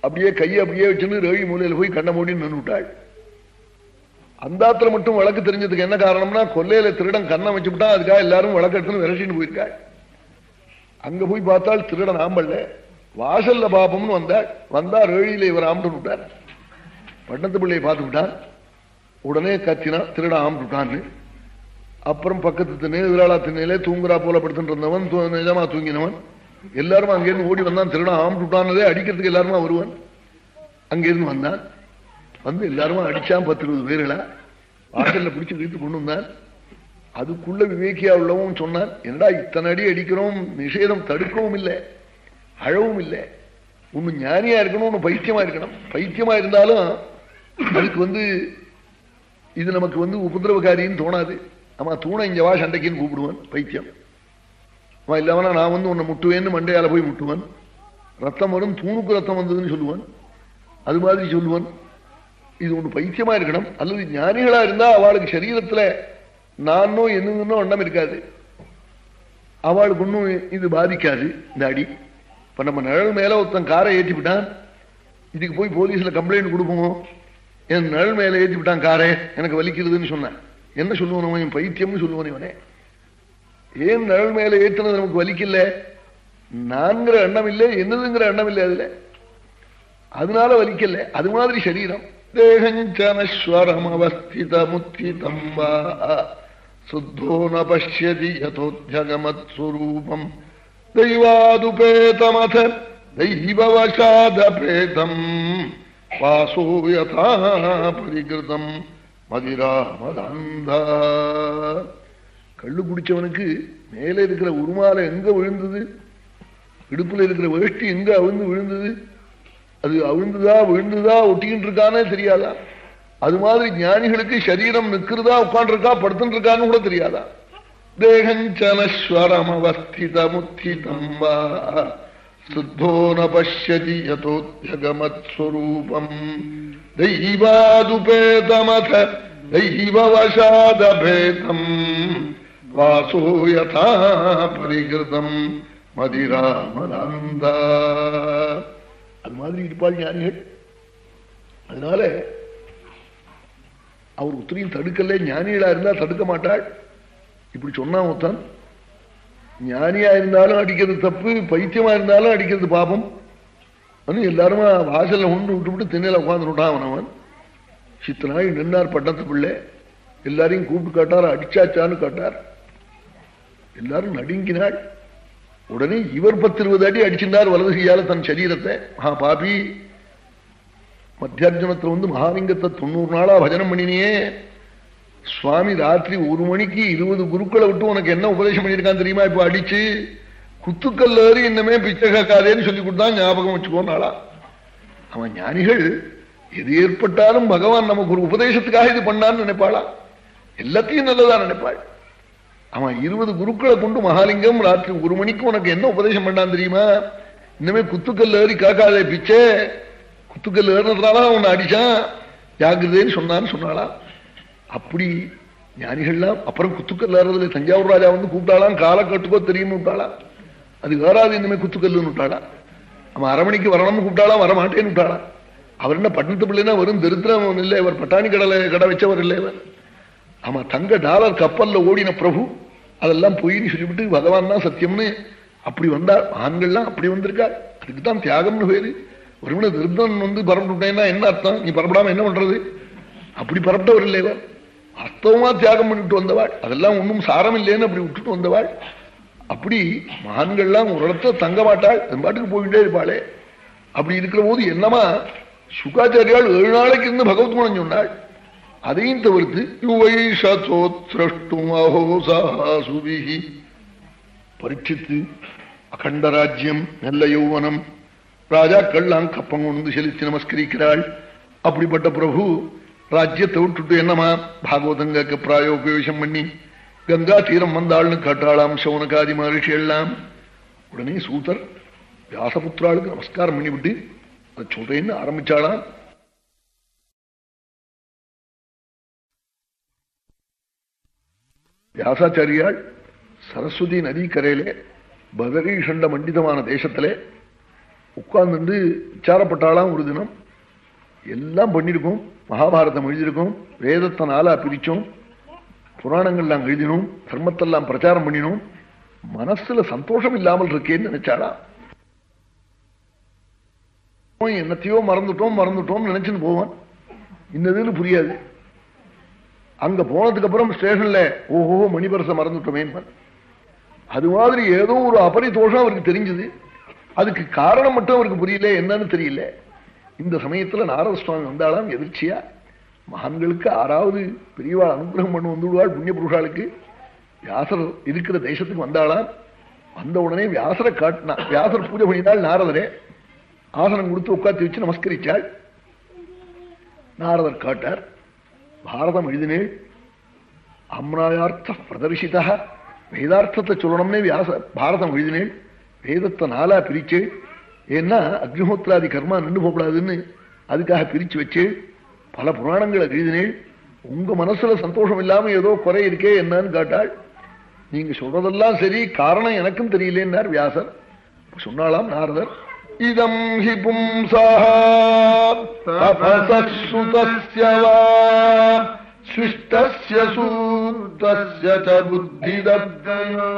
அப்படியே கையை அப்படியே வச்சுன்னு ரேழி மூலையில போய் கண்ண மூடின்னு நின்று விட்டாள் அந்த ஆத்துல மட்டும் வழக்கு தெரிஞ்சதுக்கு என்ன காரணம்னா கொல்லையில திருடன் கண்ணை வச்சுட்டா அதுக்காக எல்லாரும் வழக்கு எடுத்துன்னு விரட்டின்னு போயிருக்காள். அங்க போய் பார்த்தால் திருடன் ஆம்பல்ல வாசல்ல பாப்பம்னு வந்தாள். வந்தா ரேழியில இவர் ஆம்பிட்டு விட்டார். பட்டத்து பிள்ளையை பார்த்து உடனே கத்தினா திருட ஆம்பிட்டு அப்புறம் பக்கத்து திண்ணை விராளா திண்ணையிலே தூங்குறா போல படுத்துட்டு இருந்தவன் நிஜமா தூங்கினவன். எல்லாரும் அங்கிருந்து ஓடி வந்தான் திருடன் ஆம்பிட்டு அடிக்கிறதுக்கு எல்லாருமா வருவான். அங்கிருந்து வந்தான். வந்து எல்லாருமா அடிச்சான் பத்து இருபது பேர்களா? வாசல்ல பிடிச்சு இழுத்து கொண்டு வந்தான் அதுக்குள்ள விவேக்கியா உள்ளவும் சொன்னான் என்னடா இத்தனை அடி அடிக்கிறோம்? நிஷேதம் தடுக்கவும் இல்லை அழவும் இல்லை. ஒண்ணு ஞானியா இருக்கணும் ஒண்ணு பைத்தியமா இருக்கணும். பைத்தியமா இருந்தாலும் அதுக்கு வந்து இது நமக்கு வந்து உபதிரவகாரின்னு தோணாது. ஆமா தூணை இங்க வா சண்டைக்குன்னு கூப்பிடுவான் பைத்தியம். அவன் இல்லவனா நான் வந்து உன்னை முட்டுவேன்னு மண்டையால போய் முட்டுவான். ரத்தம் வரும் தூணுக்கு ரத்தம் வந்ததுன்னு சொல்லுவான். அது மாதிரி சொல்லுவான். இது ஒண்ணு பைத்தியமா இருக்கணும். அல்லது ஞானிகளா இருந்தா அவளுக்கு சரீரத்துல நானோ என்னன்னு ஒன்றும் இருக்காது. அவளுக்கு ஒன்றும் இது பாதிக்காது. இந்த அடி. இப்ப நம்ம நிழல் மேல ஒருத்தன் காரை ஏற்றி விட்டான். இதுக்கு போய் போலீஸ்ல கம்ப்ளைண்ட் கொடுப்போம்? என் நிழல் மேல ஏற்றி விட்டான் காரை. எனக்கு வலிக்கிறதுன்னு சொன்னான். என்ன சொல்லுவான் என் பைத்தியம்னு சொல்லுவான் இவனே. ஏன் நிழல் மேல ஏற்றினது நமக்கு வலிக்கல நான்கிற எண்ணம் இல்லை என்னதுங்கிற எண்ணம் இல்லை அதுல. அதனால வலிக்கல. அது மாதிரி சரீரம். தேகஞ்சனஸ்வரமவஸ்திதமுத்திதம் வா சுத்தோ ந பசியதி யதோத்யகமத் சுரூபம் தெய்வாதுபேதமத தெய்வவசாதபேதம் வாசோ யதா பரிகிருதம் மதிராமதந்தா கள்ளு குடிச்சவனுக்கு மேலே இருக்கிற உருமாலை எங்க விழுந்தது இடுப்புல இருக்கிற வேஷ்டி எங்க அவிழ்ந்து விழுந்தது அது அவிழ்ந்துதா விழுந்துதா ஒட்டிக்கிட்டு இருக்கானே தெரியாதா? அது மாதிரி ஞானிகளுக்கு சரீரம் நிக்கிறதா உட்காண்டிருக்கா படுத்துட்டு இருக்கான்னு கூட தெரியாதா? தேகஞ்சனஸ்வரம் அவஸ்தித முத்திதம் வா சுத்தோ ந பசியதி யதோத்யகமத் தெய்வாதுபேதமத தெய்வவசாதபேதம். வாசோ யதா பரிகிருதம். மதிராமனந்தா அது மாதிரி இருப்பாள் ஞானிகள். அதனால அவர் உத்தரையும் தடுக்கல ஞானிகளா இருந்தா தடுக்க மாட்டாள். இப்படி சொன்னா ஒருத்தன். ஞானியா இருந்தாலும் அடிக்கிறது தப்பு பைத்தியமா இருந்தாலும் அடிக்கிறது பாபம். எல்லாருமா வாசல்ல ஒன்று விட்டு விட்டு திண்ணையில உட்காந்துட்டான் அவன் சித்தனாய் நின்னார் பட்டத்து பிள்ளை. எல்லாரையும் கூப்பிட்டு காட்டார் அடிச்சாச்சான்னு காட்டார். எல்லாரும் நடுங்கினாள். உடனே இவர் பத்து இருபது அடி அடிச்சிருந்தார் வலது கையால தன் சரீரத்தை. மகா பாபி மத்தியார்ஜனத்துல வந்து மகாலிங்கத்தை தொண்ணூறு நாளா பஜனம் பண்ணினியே. சுவாமி ராத்திரி ஒரு மணிக்கு இருபது குருக்களை விட்டு உனக்கு என்ன உபதேசம் பண்ணியிருக்கான் தெரியுமா? இப்ப அடிச்சு குத்துக்கல் ஏறி இன்னமே பிச்சை காக்காதேன்னு சொல்லி கொடுத்தா ஞாபகம் வச்சுக்கோனாளா அவன் ஞானிகள் எது ஏற்பட்டாலும் பகவான் நமக்கு ஒரு உபதேசத்துக்காக இது பண்ணான்னு நினைப்பாளா? எல்லாத்தையும் நல்லதா நினைப்பாள். அவன் இருபது குருக்களை கொண்டு மகாலிங்கம் ராத்திரி ஒரு மணிக்கு உனக்கு என்ன உபதேசம் பண்ணான் தெரியுமா? இனிமே குத்துக்கல் ஏறி காக்காதே பிச்சே. குத்துக்கல் ஏறினதுனால அவனை அடிச்சான். ஜாகிரதேன்னு சொன்னான்னு சொன்னாளா? அப்படி ஞானிகள்லாம் அப்புறம் குத்துக்கல் ஏறதுல தஞ்சாவூர் ராஜா வந்து கூப்பிட்டாலாம் காலை கட்டுக்கோ தெரியும்னு விட்டாளா அது வேறாது இனிமே குத்துக்கல்லுன்னு விட்டாளா அவன் அரமணிக்கு வரணும்னு கூப்பிட்டாலாம் வரமாட்டேன்னு விட்டாளா அவர் என்ன பட்டணத்து பிள்ளைன்னா வரும் திருத்திரம் இல்லை இவர் பட்டாணி கடலை கடை வச்சவர் இல்லை இவர். ஆமா தங்க டாலர் கப்பல்ல ஓடின பிரபு அதெல்லாம் பொய்னு சொல்லிவிட்டு பகவான் தான் சத்தியம்னு அப்படி வந்தார். ஆண்கள்லாம் அப்படி வந்திருக்கார். அதுக்கு தான் தியாகம்னு பேரு. ஒருவனை திருத்தன் வந்து பரப்பிட்டேன்னா என்ன அர்த்தம்? நீ பரப்படாம என்ன பண்றது? அப்படி பரப்பிட்டவர் இல்லையா அர்த்தமா தியாகம் பண்ணிட்டு வந்தவாள். அதெல்லாம் ஒன்றும் சாரம் இல்லைன்னு அப்படி விட்டுட்டு வந்தவாள். அப்படி மகான்கள்லாம் ஒரு இடத்துல தங்க மாட்டாள். பாட்டுக்கு போயிட்டே இருப்பாளே. அப்படி இருக்கிற போது என்னமா சுகாச்சாரியால் ஏழு நாளைக்கு இருந்து பகவத் குணம் சொன்னாள். அதையும் தவிர்த்து யுவைஷோத்ரஷ்டும் அஹோசாசுபிகி பரீட்சித்து அகண்டராஜ்யம் நல்ல யௌவனம். ராஜாக்கள்லாம் கப்பம் கொண்டு செலுத்தி நமஸ்கரிக்கிறாள். அப்படிப்பட்ட பிரபு ராஜ்யத்தை விட்டுட்டு என்னமா பாகவதம் கேட்க பிராயோபவேசம் பண்ணி கங்கா தீரம் வந்தாள்னு கேட்டாளாம் சவுனகாதி மகரிஷி எல்லாம். உடனே சூத்தர் வியாசபுத்திராளுக்கு நமஸ்காரம் பண்ணிவிட்டு அதை சொல்றேன்னு ஆரம்பிச்சாளாம். வியாசாச்சாரியால் சரஸ்வதி நதிக்கரையிலே பதகை பதரீஷண்ட மண்டிதமான தேசத்திலே உட்கார்ந்து விசாரப்பட்டாலாம் ஒரு தினம் எல்லாம் பண்ணியிருக்கோம் மகாபாரதம் எழுதியிருக்கோம் வேதத்தை நாளா புராணங்கள் புராணங்கள்லாம் எழுதினோம் தர்மத்தெல்லாம் பிரச்சாரம் பண்ணினோம் மனசுல சந்தோஷம் இல்லாமல் இருக்கேன்னு நினைச்சாளா என்னத்தையோ மறந்துட்டோம் மறந்துட்டோம் நினைச்சுன்னு போவான் இன்னதுன்னு புரியாது அங்க போனதுக்கு அப்புறம் ஸ்டேஷன்ல ஓஹோ மணிபரச மறந்துட்டோமேன்னு அது மாதிரி ஏதோ ஒரு அபரிதோஷம் அவருக்கு தெரிஞ்சது. அதுக்கு காரணம் மட்டும் அவருக்கு புரியல என்னன்னு தெரியல. இந்த சமயத்துல நாரத சுவாமி வந்தாலாம் எதிர்ச்சியா? மகான்களுக்கு ஆறாவது பெரியவாள் அனுகிரகம் பண்ண வந்துடுவாள் புண்ணிய புருஷாளுக்கு வியாசர் இருக்கிற தேசத்துக்கு வந்தாளாம். வந்த உடனே வியாசரை காட்டினா வியாசர் பூஜை பண்ணினால் நாரதரே ஆசனம் கொடுத்து உட்காந்து வச்சு நமஸ்கரிச்சாள். நாரதர் காட்டார். பாரதம் எழுதினே அம்ராயார்த்த பிரதர்ஷிதா வேதார்த்தத்தை சொல்லணும்னே வியாச பாரதம் எழுதினே வேதத்தை நாளா பிரிச்சு ஏன்னா அக்னிஹோத்ராதி கர்மா நின்று போகக்கூடாதுன்னு அதுக்காக பிரிச்சு வச்சு பல புராணங்களை எழுதினேள் உங்க மனசுல சந்தோஷம் இல்லாம ஏதோ குறை இருக்கே என்னன்னு கேட்டாள். நீங்க சொல்றதெல்லாம் சரி காரணம் எனக்கும் தெரியலேன்னார் வியாசர். சொன்னாலாம் நாரதர். இதம் ஹி பும்சாசுதஸ்ய சிஷ்டஸ்ய சூத்தஸ்ய ச புத்திதத்தயோ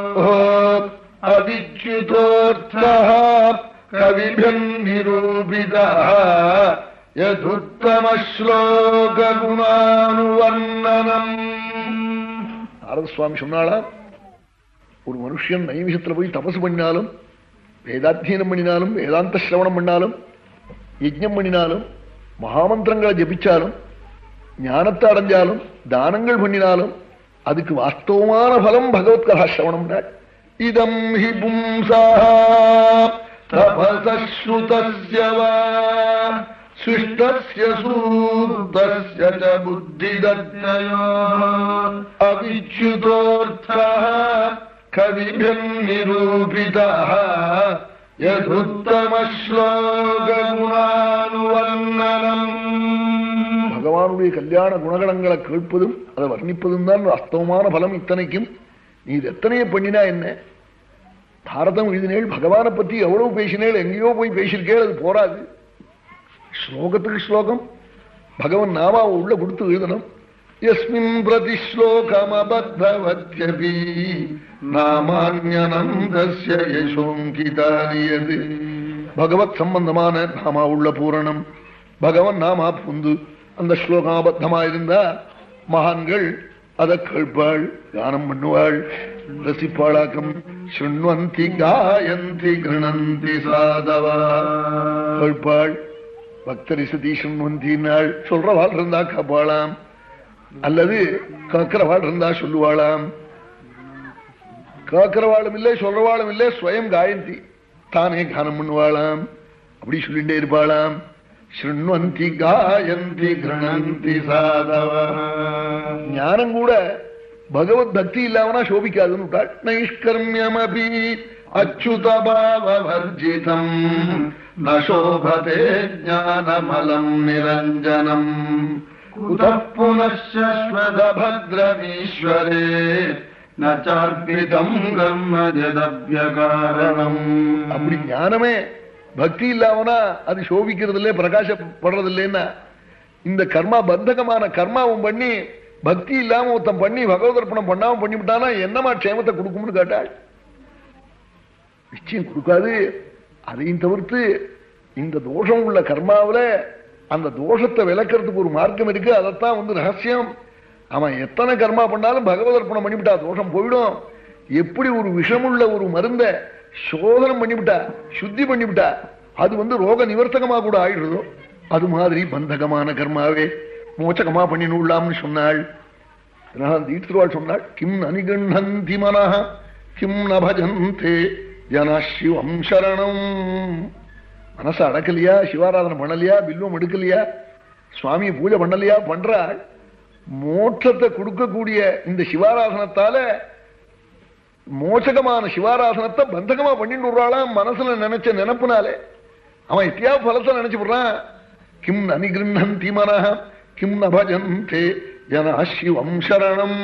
அவிச்சுதோர்த்தः கவிபிர்நிரூபிதः யதுத்தமஸ்லோகுணானுவர்ணனம் நாரத சுவாமி சொன்னாளா ஒரு மனுஷன் நைமிஷத்துல போய் தபசு பண்ணினாலும் வேதாத்தியனம் பண்ணினாலும் வேதாந்த சிரவணம் பண்ணாலும் யஜ்ஞம் பண்ணினாலும் மகாமந்திரங்களை ஜபிச்சாலும் ஞானத்தை அடைஞ்சாலும் தானங்கள் பண்ணினாலும் அதுக்கு வாஸ்தவமான பலம் பகவத் கதாசிரவணம் இதம் ஹி பும்சா தபசுதஸ்ய சிஷ்டஸ்ய சூத்தஸ்ய च புத்திதத்தயோ அவிச்சுதோர்த்தः கவிபிர்நிரூபிதः யதுத்தமஸ்லோகுணானுவர்ணனம் பகவானுடைய கல்யாண குணகணங்களை கேட்பதும் அதை வர்ணிப்பதும் தான் அஸ்தவமான பலம் இத்தனைக்கும் நீ இது எத்தனையே பண்ணினா என்ன பாரதம் எழுதினேள் பகவானை பத்தி எவ்வளவு பேசினேள் எங்கேயோ போய் பேசியிருக்கேள் அது போராது ஸ்லோகத்துக்கு ஸ்லோகம் பகவன் நாமாவை உள்ள கொடுத்து எழுதணும் எஸ்மின் பிரதி ஸ்லோகமபத்தவத்யபி நாமான்யனந்தஸ்ய யசோங்கிதானியது பகவத் சம்பந்தமான நாமா உள்ள பூரணம் பகவன் நாமா புந்து அந்த ஸ்லோகாபத்தமா இருந்தா மகான்கள் அதை கேட்பாள் கானம் பண்ணுவாள் ரசிப்பாளாக்கம் சுண்வந்தி காயந்தி கிருணந்தி சாதவா கேட்பாள் பக்தரி சதீஷன் வந்தினாள் சொல்றவாள் இருந்தா காப்பாளாம் அல்லது கேட்கிறவாள் இருந்தா சொல்லுவாளாம். கேட்கிறவாளும் இல்லை சொல்றவாளும் இல்லை ஸ்வயம் காயந்தி. தானே கானம் பண்ணுவாளாம். அப்படி சொல்லிட்டே இருப்பாளாம். ஸ்ருண்வந்தி காயந்தி கிரணந்தி சாதவ. ஞானம் கூட பகவத் பக்தி இல்லாமனா சோபிக்காதுன்னு விட்டாள். நைஷ்கர்மியமபி அச்சுதபாவர்ஜிதம் நோபதே ஜானமலம் நிரஞ்சனம். குத புனஸ்வதபத்ரமீஸ்வரே நார்பிதம் கர்மஜதவியகாரணம் அப்படி ஞானமே பக்தி இல்லாமனா அது சோபிக்கிறது இல்லை பிரகாசப்படுறது இல்லைன்னா இந்த கர்மா பந்தகமான கர்மாவும் பண்ணி பக்தி இல்லாம ஒருத்தன் பண்ணி பகவதர்ப்பணம் பண்ணாம பண்ணிவிட்டானா என்னமா க்ஷேமத்தை கொடுக்கும்னு கேட்டாள். நிச்சயம் கொடுக்காது. அதையும் தவிர்த்து இந்த தோஷம் உள்ள கர்மாவில அந்த தோஷத்தை விளக்கிறதுக்கு ஒரு மார்க்கம் இருக்கு. அதைத்தான் வந்து ரகசியம். அவன் எத்தனை கர்மா பண்ணாலும் பகவதர்ப்பணம் பண்ணிவிட்டா தோஷம் போயிடும். எப்படி ஒரு விஷமுள்ள ஒரு மருந்த சோதனம் பண்ணிவிட்டா சுத்தி பண்ணிவிட்டா அது வந்து ரோக நிவர்த்தகமா கூட ஆயிடுறதோ அது மாதிரி பந்தகமான கர்மாவே. மோச்சகமா பண்ணினுள்ளாம்னு சொன்னாள். தீர்த்துருவாள் சொன்னாள் கிம் அனிகண்ணந்தி மனஹா கிம் நபஜந்தே ஜனசிவம் ஜன சரணம். மனச அடக்கலையா? சிவாராதனை பண்ணலையா? பில்வம் எடுக்கலையா? சுவாமியை பூஜை பண்ணலையா? பண்றாள் மோட்சத்தை கொடுக்கக்கூடிய இந்த சிவாராசனத்தால மோசகமான சிவாராசனத்தை பந்தகமா பண்ணிட்டு விடுறாளாம் மனசுல நினைச்ச நினப்புனாலே. அவன் எத்தியா பலத்தை நினைச்சு விடுறான். கிம் அனிகிருண்ணந்தி மனஹ கிம் ந பஜந்தே ஜன சரணம்.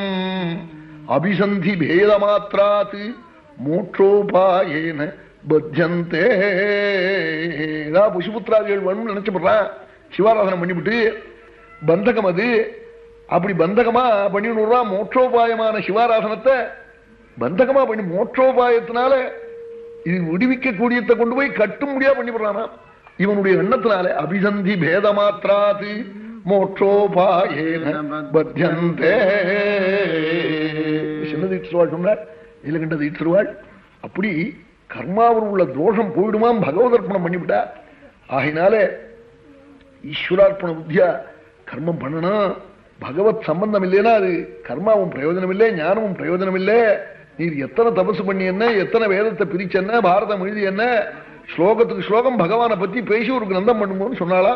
அபிசந்தி பேத மாத்திராத்து மோட்சோபாயேன பத்தியந்தே ஏதாவது புஷுபுத்திராதிகள் வேணும்னு நினைச்சு சிவாராதனம் பண்ணிவிட்டு பந்தகம் அது. அப்படி பந்தகமா பண்ணி விடுறான் மோட்சோபாயமான சிவாராசனத்தை பந்தகமா பண்ணி மோட்சோபாயத்தினால இது விடுவிக்க கூடியத்தை கொண்டு போய் கட்டும் முடியா பண்ணிவிடுறானா இவனுடைய எண்ணத்தினால அபிசந்தி பேத மாத்திராது மோட்சோபாயேன பத்தியந்தே சின்னது ஈற்றுவாள் சொன்னார் நீலகண்டது ஈற்றுவாள் அப்படி கர்மாவில் உள்ள தோஷம் போயிடுமாம் பகவதர்ப்பணம் பண்ணிவிட்டா? ஆகினால ஈஸ்வரார்ப்பண புத்தியா கர்மம் பண்ணணும் பகவத் சம்பந்தம் இல்லைன்னா அது கர்மாவும் பிரயோஜனம் இல்லை ஞானமும் பிரயோஜனம் இல்லை நீர் எத்தனை தபசு பண்ணி என்ன எத்தனை வேதத்தை பிரிச்சு என்ன பாரதம் எழுதி என்ன ஸ்லோகத்துக்கு ஸ்லோகம் பகவானை பத்தி பேசி ஒரு கிரந்தம் பண்ணும்போது சொன்னாலா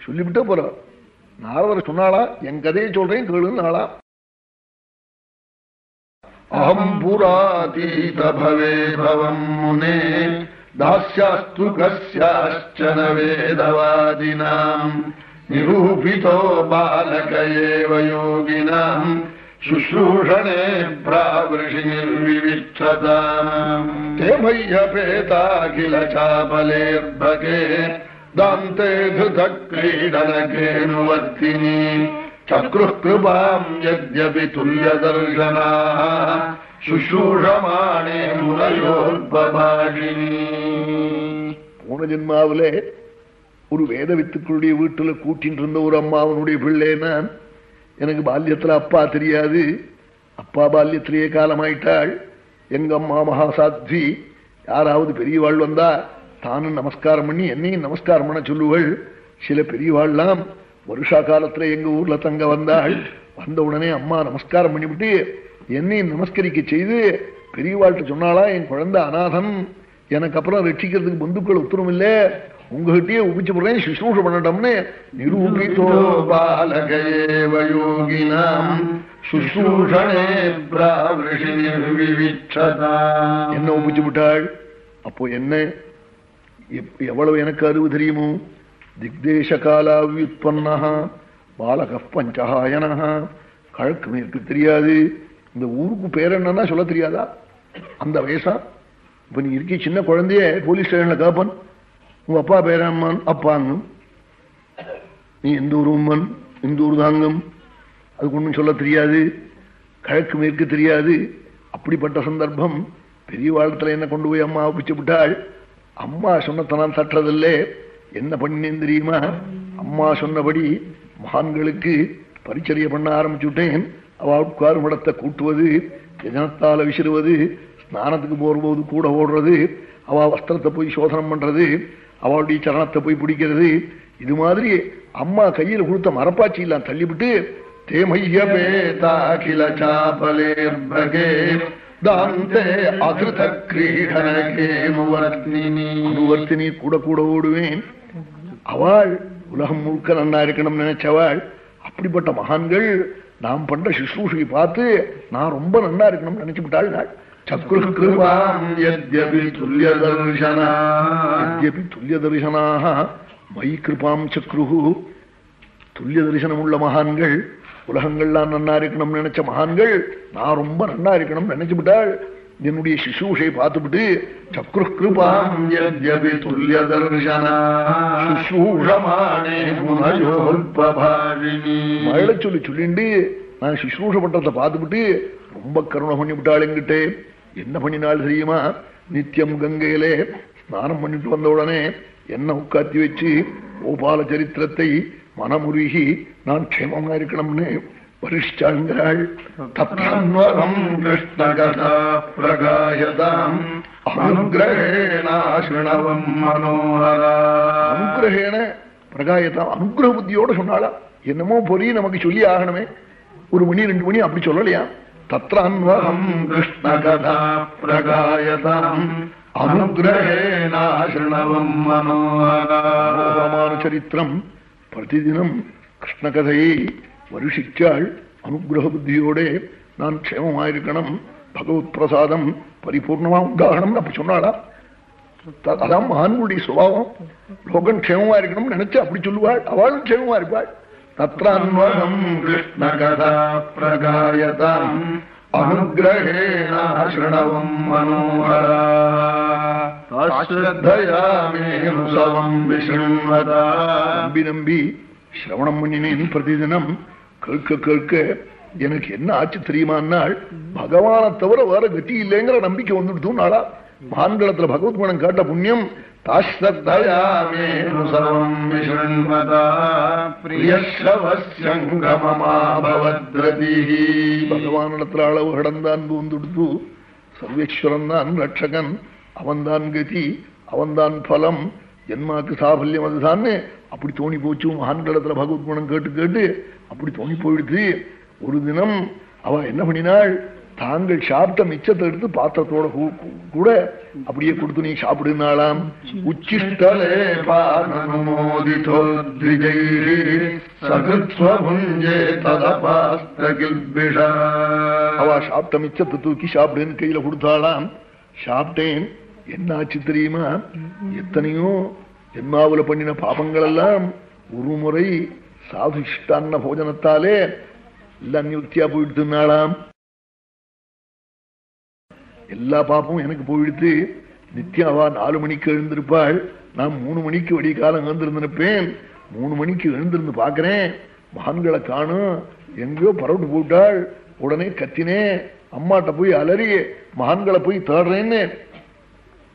சொல்லிவிட்டே போற நாரதர் சொன்னாளா என் கதையை சொல்றேன் கேளுன்னு நாளா अहम् पुरातीत भवे भवम् मुने दास्यास्तु कस्याश्च न वेदवादिनाम्। निरूपितो बालक एव योगिनाम् शुश्रूषणे प्रावृषिर्विविक्षता ते मह्यपेताखिल किल चापलेर्भके दान्ते धृतक्रीडनकेऽनुवर्तिनी சக்ருக்கிருபாம் யஜபி துல்யதர்கனா சுஷூஷமானே முனையோர்பமாஷினி போன ஜென்மாவிலே ஒரு வேத வித்துக்களுடைய வீட்டுல கூட்டின்னு இருந்த ஒரு அம்மாவனுடைய பிள்ளை நான். எனக்கு பால்யத்துல அப்பா தெரியாது. அப்பா பால்யத்திலேயே காலமாயிட்டாள். எங்க அம்மா மகாசாத்வி யாராவது பெரியவாள் வந்தா தானும் நமஸ்காரம் பண்ணி என்னையும் நமஸ்காரம் பண்ண சொல்லுவள். சில பெரியவாள்லாம் வருஷா காலத்துல எங்க ஊர்ல தங்க வந்தாள். வந்த உடனே அம்மா நமஸ்காரம் பண்ணிவிட்டு என்னையும் நமஸ்கரிக்க செய்து பெரியவாழ்கிட்ட சொன்னாலா என் குழந்தை அநாதன். எனக்கு அப்புறம் ரட்சிக்கிறதுக்கு பந்துக்கள் உத்தரவு இல்லை உங்ககிட்டயே உபிச்சு போடுறேன் சுஷ்ரூஷ பண்ணட்டோம்னு. பாலகேவயோகினாம் சுஷ்ரூஷனே என்ன ஒப்பிச்சு விட்டாள்? அப்போ என்ன? எவ்வளவு எனக்கு அறிவு தெரியுமோ? திக்தேசகாலாவியுத்பன்னா பாலக பஞ்சகாயன கழக்கு மேற்கு தெரியாது. இந்த ஊருக்கு பேர் என்னன்னா சொல்ல தெரியாதா? அந்த வயசா? இப்ப நீ இருக்கி சின்ன குழந்தைய போலீஸ் ஸ்டேஷன்ல கேப்பன். உங்க அப்பா பேரம்மன் அப்பாங்க நீ எந்த ஊர் உம்மன் இந்த ஊர் தாங்கம். அதுக்கு ஒன்றும் சொல்ல தெரியாது. கிழக்கு மேற்கு தெரியாது. அப்படிப்பட்ட சந்தர்ப்பம் பெரிய வாழ்த்துல என்ன கொண்டு போய் அம்மா பிச்சு விட்டாள்? அம்மா சொன்னத்தனான் தட்டுறதில்லை என்ன பண்ணேன் தெரியுமா? அம்மா சொன்னபடி மகான்களுக்கு பரிச்சரிய பண்ண ஆரம்பிச்சு விட்டேன் அவ உட்காரும் இடத்தை கூட்டுவது ஜனத்தால விசிறுவது ஸ்நானத்துக்கு போகும்போது கூட ஓடுறது அவ வஸ்திரத்தை போய் சோதனம் பண்றது அவளுடைய சரணத்தை போய் பிடிக்கிறது. இது மாதிரி அம்மா கையில கொடுத்த மரப்பாச்சி எல்லாம் தள்ளிவிட்டு தேமையவே வேதாகில சாபலேர்பகே தாந்தே அதிருத கிரீடனகேமுவர்த்தினி அனுவர்த்தினி கூட கூட ஓடுவேன். அவள் உலகம் முழுக்க நன்னா இருக்கணும் நினைச்சவாள் அப்படிப்பட்ட மகான்கள் நாம் பண்ற சுஷ்ரூஷையை பார்த்து நான் ரொம்ப நன்னா இருக்கணும்னு நினைச்சு விட்டாள் நாள். சக்ரு கிருபாம் யத்யபி துல்லிய மயி கிருபாம் சக்ருஹு துல்லிய தரிசனம் உள்ள மகான்கள் உலகங்கள்லாம் நன்னா இருக்கணும்னு நினைச்ச மகான்கள் நான் ரொம்ப நன்னா இருக்கணும்னு நினைச்சு விட்டாள். என்னுடைய சிசுஷை பார்த்துவிட்டு சக்ரு கிருபாம் கிருபாம் யத்யபி சொல்லி சொல்லிண்டு நான் சுஷ்ரூஷ பண்றதை பார்த்துவிட்டு ரொம்ப கருணை பண்ணி விட்டாள் என்கிட்ட. என்ன பண்ணினாள் தெரியுமா? நித்தியம் கங்கையிலே ஸ்நானம் பண்ணிட்டு வந்த உடனே என்ன உட்காத்தி வச்சு கோபால சரித்திரத்தை மனமுருகி நான் க்ஷேமமா இருக்கணும்னு வரிஷ்டாங்கிறாள் தத்ரன்வகம் கிருஷ்ணகதா பிரகாயதாம் அனுகிரகேணாசிணவம் மனோகரா அனுகிரகேன பிரகாயத்தாம் அனுகிரக புத்தியோட சொன்னாளா? என்னமோ பொறி நமக்கு சொல்லி ஆகணுமே. ஒரு மணி ரெண்டு மணி அப்படி சொல்லலையா? தத்ர அன்வகம் அகம் கிருஷ்ணகதா பிரகாயதாம் அனுகிரகேணாசிணவம் மனோகரா மனோகரமான சரித்திரம். பிரதிதினம் கிருஷ்ணகதையை வருஷிச்சாள் அனுகிரக புத்தியோட நான் க்ஷேமமாயிருக்கணும் பகவத் பிரசாதம் பரிபூர்ணமா உண்டாகணும் அப்படி சொன்னாளா த- அதான் மகான்களுடைய சுபாவம் லோகம் க்ஷேமமா இருக்கணும்னு நினைச்சு அப்படி சொல்லுவாள் அவளும் க்ஷேமமா இருப்பாள் தத்ரான்வகம் கிருஷ்ணகதா பிரகாயதாம் அனுகிரகேணாசிணவம் மனோகரா ஸ்ரத்தயாமேனுசவம் விஷ்ணுவதா நம்பி நம்பி சிரவணம் பண்ணினேன் பிரதிதினம் கேட்க கேட்க எனக்கு என்ன ஆச்சு தெரியுமான்னாள் பகவானை தவிர வேற கதி இல்லைங்கிற நம்பிக்கை வந்துடுத்து நாளா மான்களத்துல பகவத் மனம் காட்ட புண்ணியம். பகவானிடத்துல அளவு கடந்தான் பூந்துடுத்து சர்வேஸ்வரன் தான் ரட்சகன் அவன்தான் கதி அவன்தான் பலம். ஜென்மாக்கு சாபல்யம் அதுதான்னு அப்படி தோணி போச்சு. மகான்களத்துல பகவத் குணம் கேட்டு கேட்டு அப்படி தோணி போயிடுது ஒரு தினம் அவ என்ன பண்ணினாள்? தாங்கள் சாப்பிட்ட மிச்சத்தை எடுத்து பாத்திரத்தோட கூட அப்படியே கொடுத்து நீ சாப்பிடுனாளாம். உச்சிஷ்டலே அவ சாப்பிட்ட மிச்சத்தை தூக்கி சாப்பிடுன்னு கையில கொடுத்தாளாம். சாப்பிட்டேன். என்னாச்சு தெரியுமா? எத்தனையோ ஜென்மாவில் பண்ணின பாபங்கள் எல்லாம் ஒரு முறை சாதுஷ்டான்ன போஜனத்தாலே எல்லாம் நிவர்த்தியா போயிடுத்துனாளாம் எல்லா பாப்பமும் எனக்கு போயிடுத்து நித்யாவா நாலு மணிக்கு எழுந்திருப்பாள். நான் மூணு மணிக்கு விடிய காலம் எழுந்திருந்திருப்பேன். மூணு மணிக்கு எழுந்திருந்து பாக்குறேன் மகான்களை காணும் எங்கேயோ பரவிட்டு போட்டாள். உடனே கத்தினேன் அம்மாட்ட போய் அலறி மகான்களை போய் தேடுறேன்னு.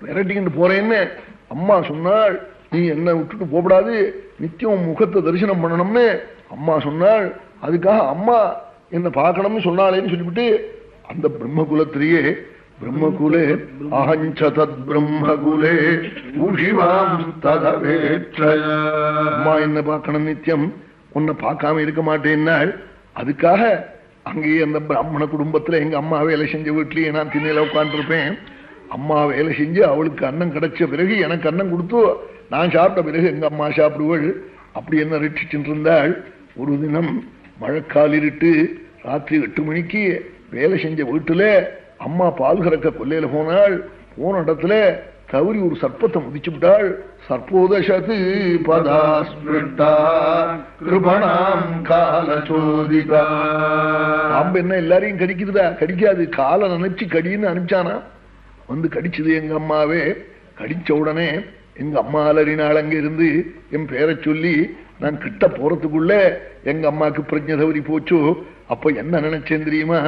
விரட்டிக்கிட்டு போறேன்னு. அம்மா சொன்னாள் நீ என்ன விட்டுட்டு போகக்கூடாது நித்தியம் முகத்தை தரிசனம் பண்ணணும்னு. அம்மா சொன்னாள் அதுக்காக அம்மா என்ன பார்க்கணும்னு சொன்னாளேன்னு சொல்லிவிட்டு அந்த பிரம்மகுலத்திலேயே பிரம்மகுலே அகஞ்ச தத் பிரம்மகுலே ஊஷிவாம் அம்மா என்ன பார்க்கணும் நித்தியம் உன்னை பார்க்காம இருக்க மாட்டேன்னாள். அதுக்காக அங்கேயே அந்த பிராமண குடும்பத்துல எங்க அம்மா வேலை செஞ்ச வீட்லயே நான் திண்ணையில உட்காந்துருப்பேன் அம்மா வேலை செஞ்சு அவளுக்கு அன்னம் கிடைச்ச பிறகு எனக்கு அன்னம் கொடுத்து நான் சாப்பிட்ட பிறகு எங்க அம்மா சாப்பிடுவள். அப்படி என்ன ரட்சிச்சுட்டு இருந்தாள் ஒரு தினம் மழைக்கால் இருட்டு ராத்திரி எட்டு மணிக்கு வேலை செஞ்ச வீட்டுல அம்மா பால் கறக்க கொல்லையில போனாள். போன இடத்துல தவறி ஒரு சர்ப்பத்தை முதிச்சு விட்டாள். சர்ப்போதசத்து பதா கிருபணாம் காலச்சோதிகா பாம்பு என்ன எல்லாரையும் கடிக்குதுதா கடிக்காது. காலை நினைச்சு கடின்னு அனுப்பிச்சானா? வந்து கடிச்சது எங்க அம்மாவே. கடிச்ச உடனே எங்க அம்மா அலறினாள் அங்க இருந்து என் பேரை சொல்லி நான் கிட்ட போறதுக்குள்ள எங்க அம்மாக்கு பிரஜை தவறி போச்சு? அப்ப என்ன நினைச்சேன் தெரியுமா?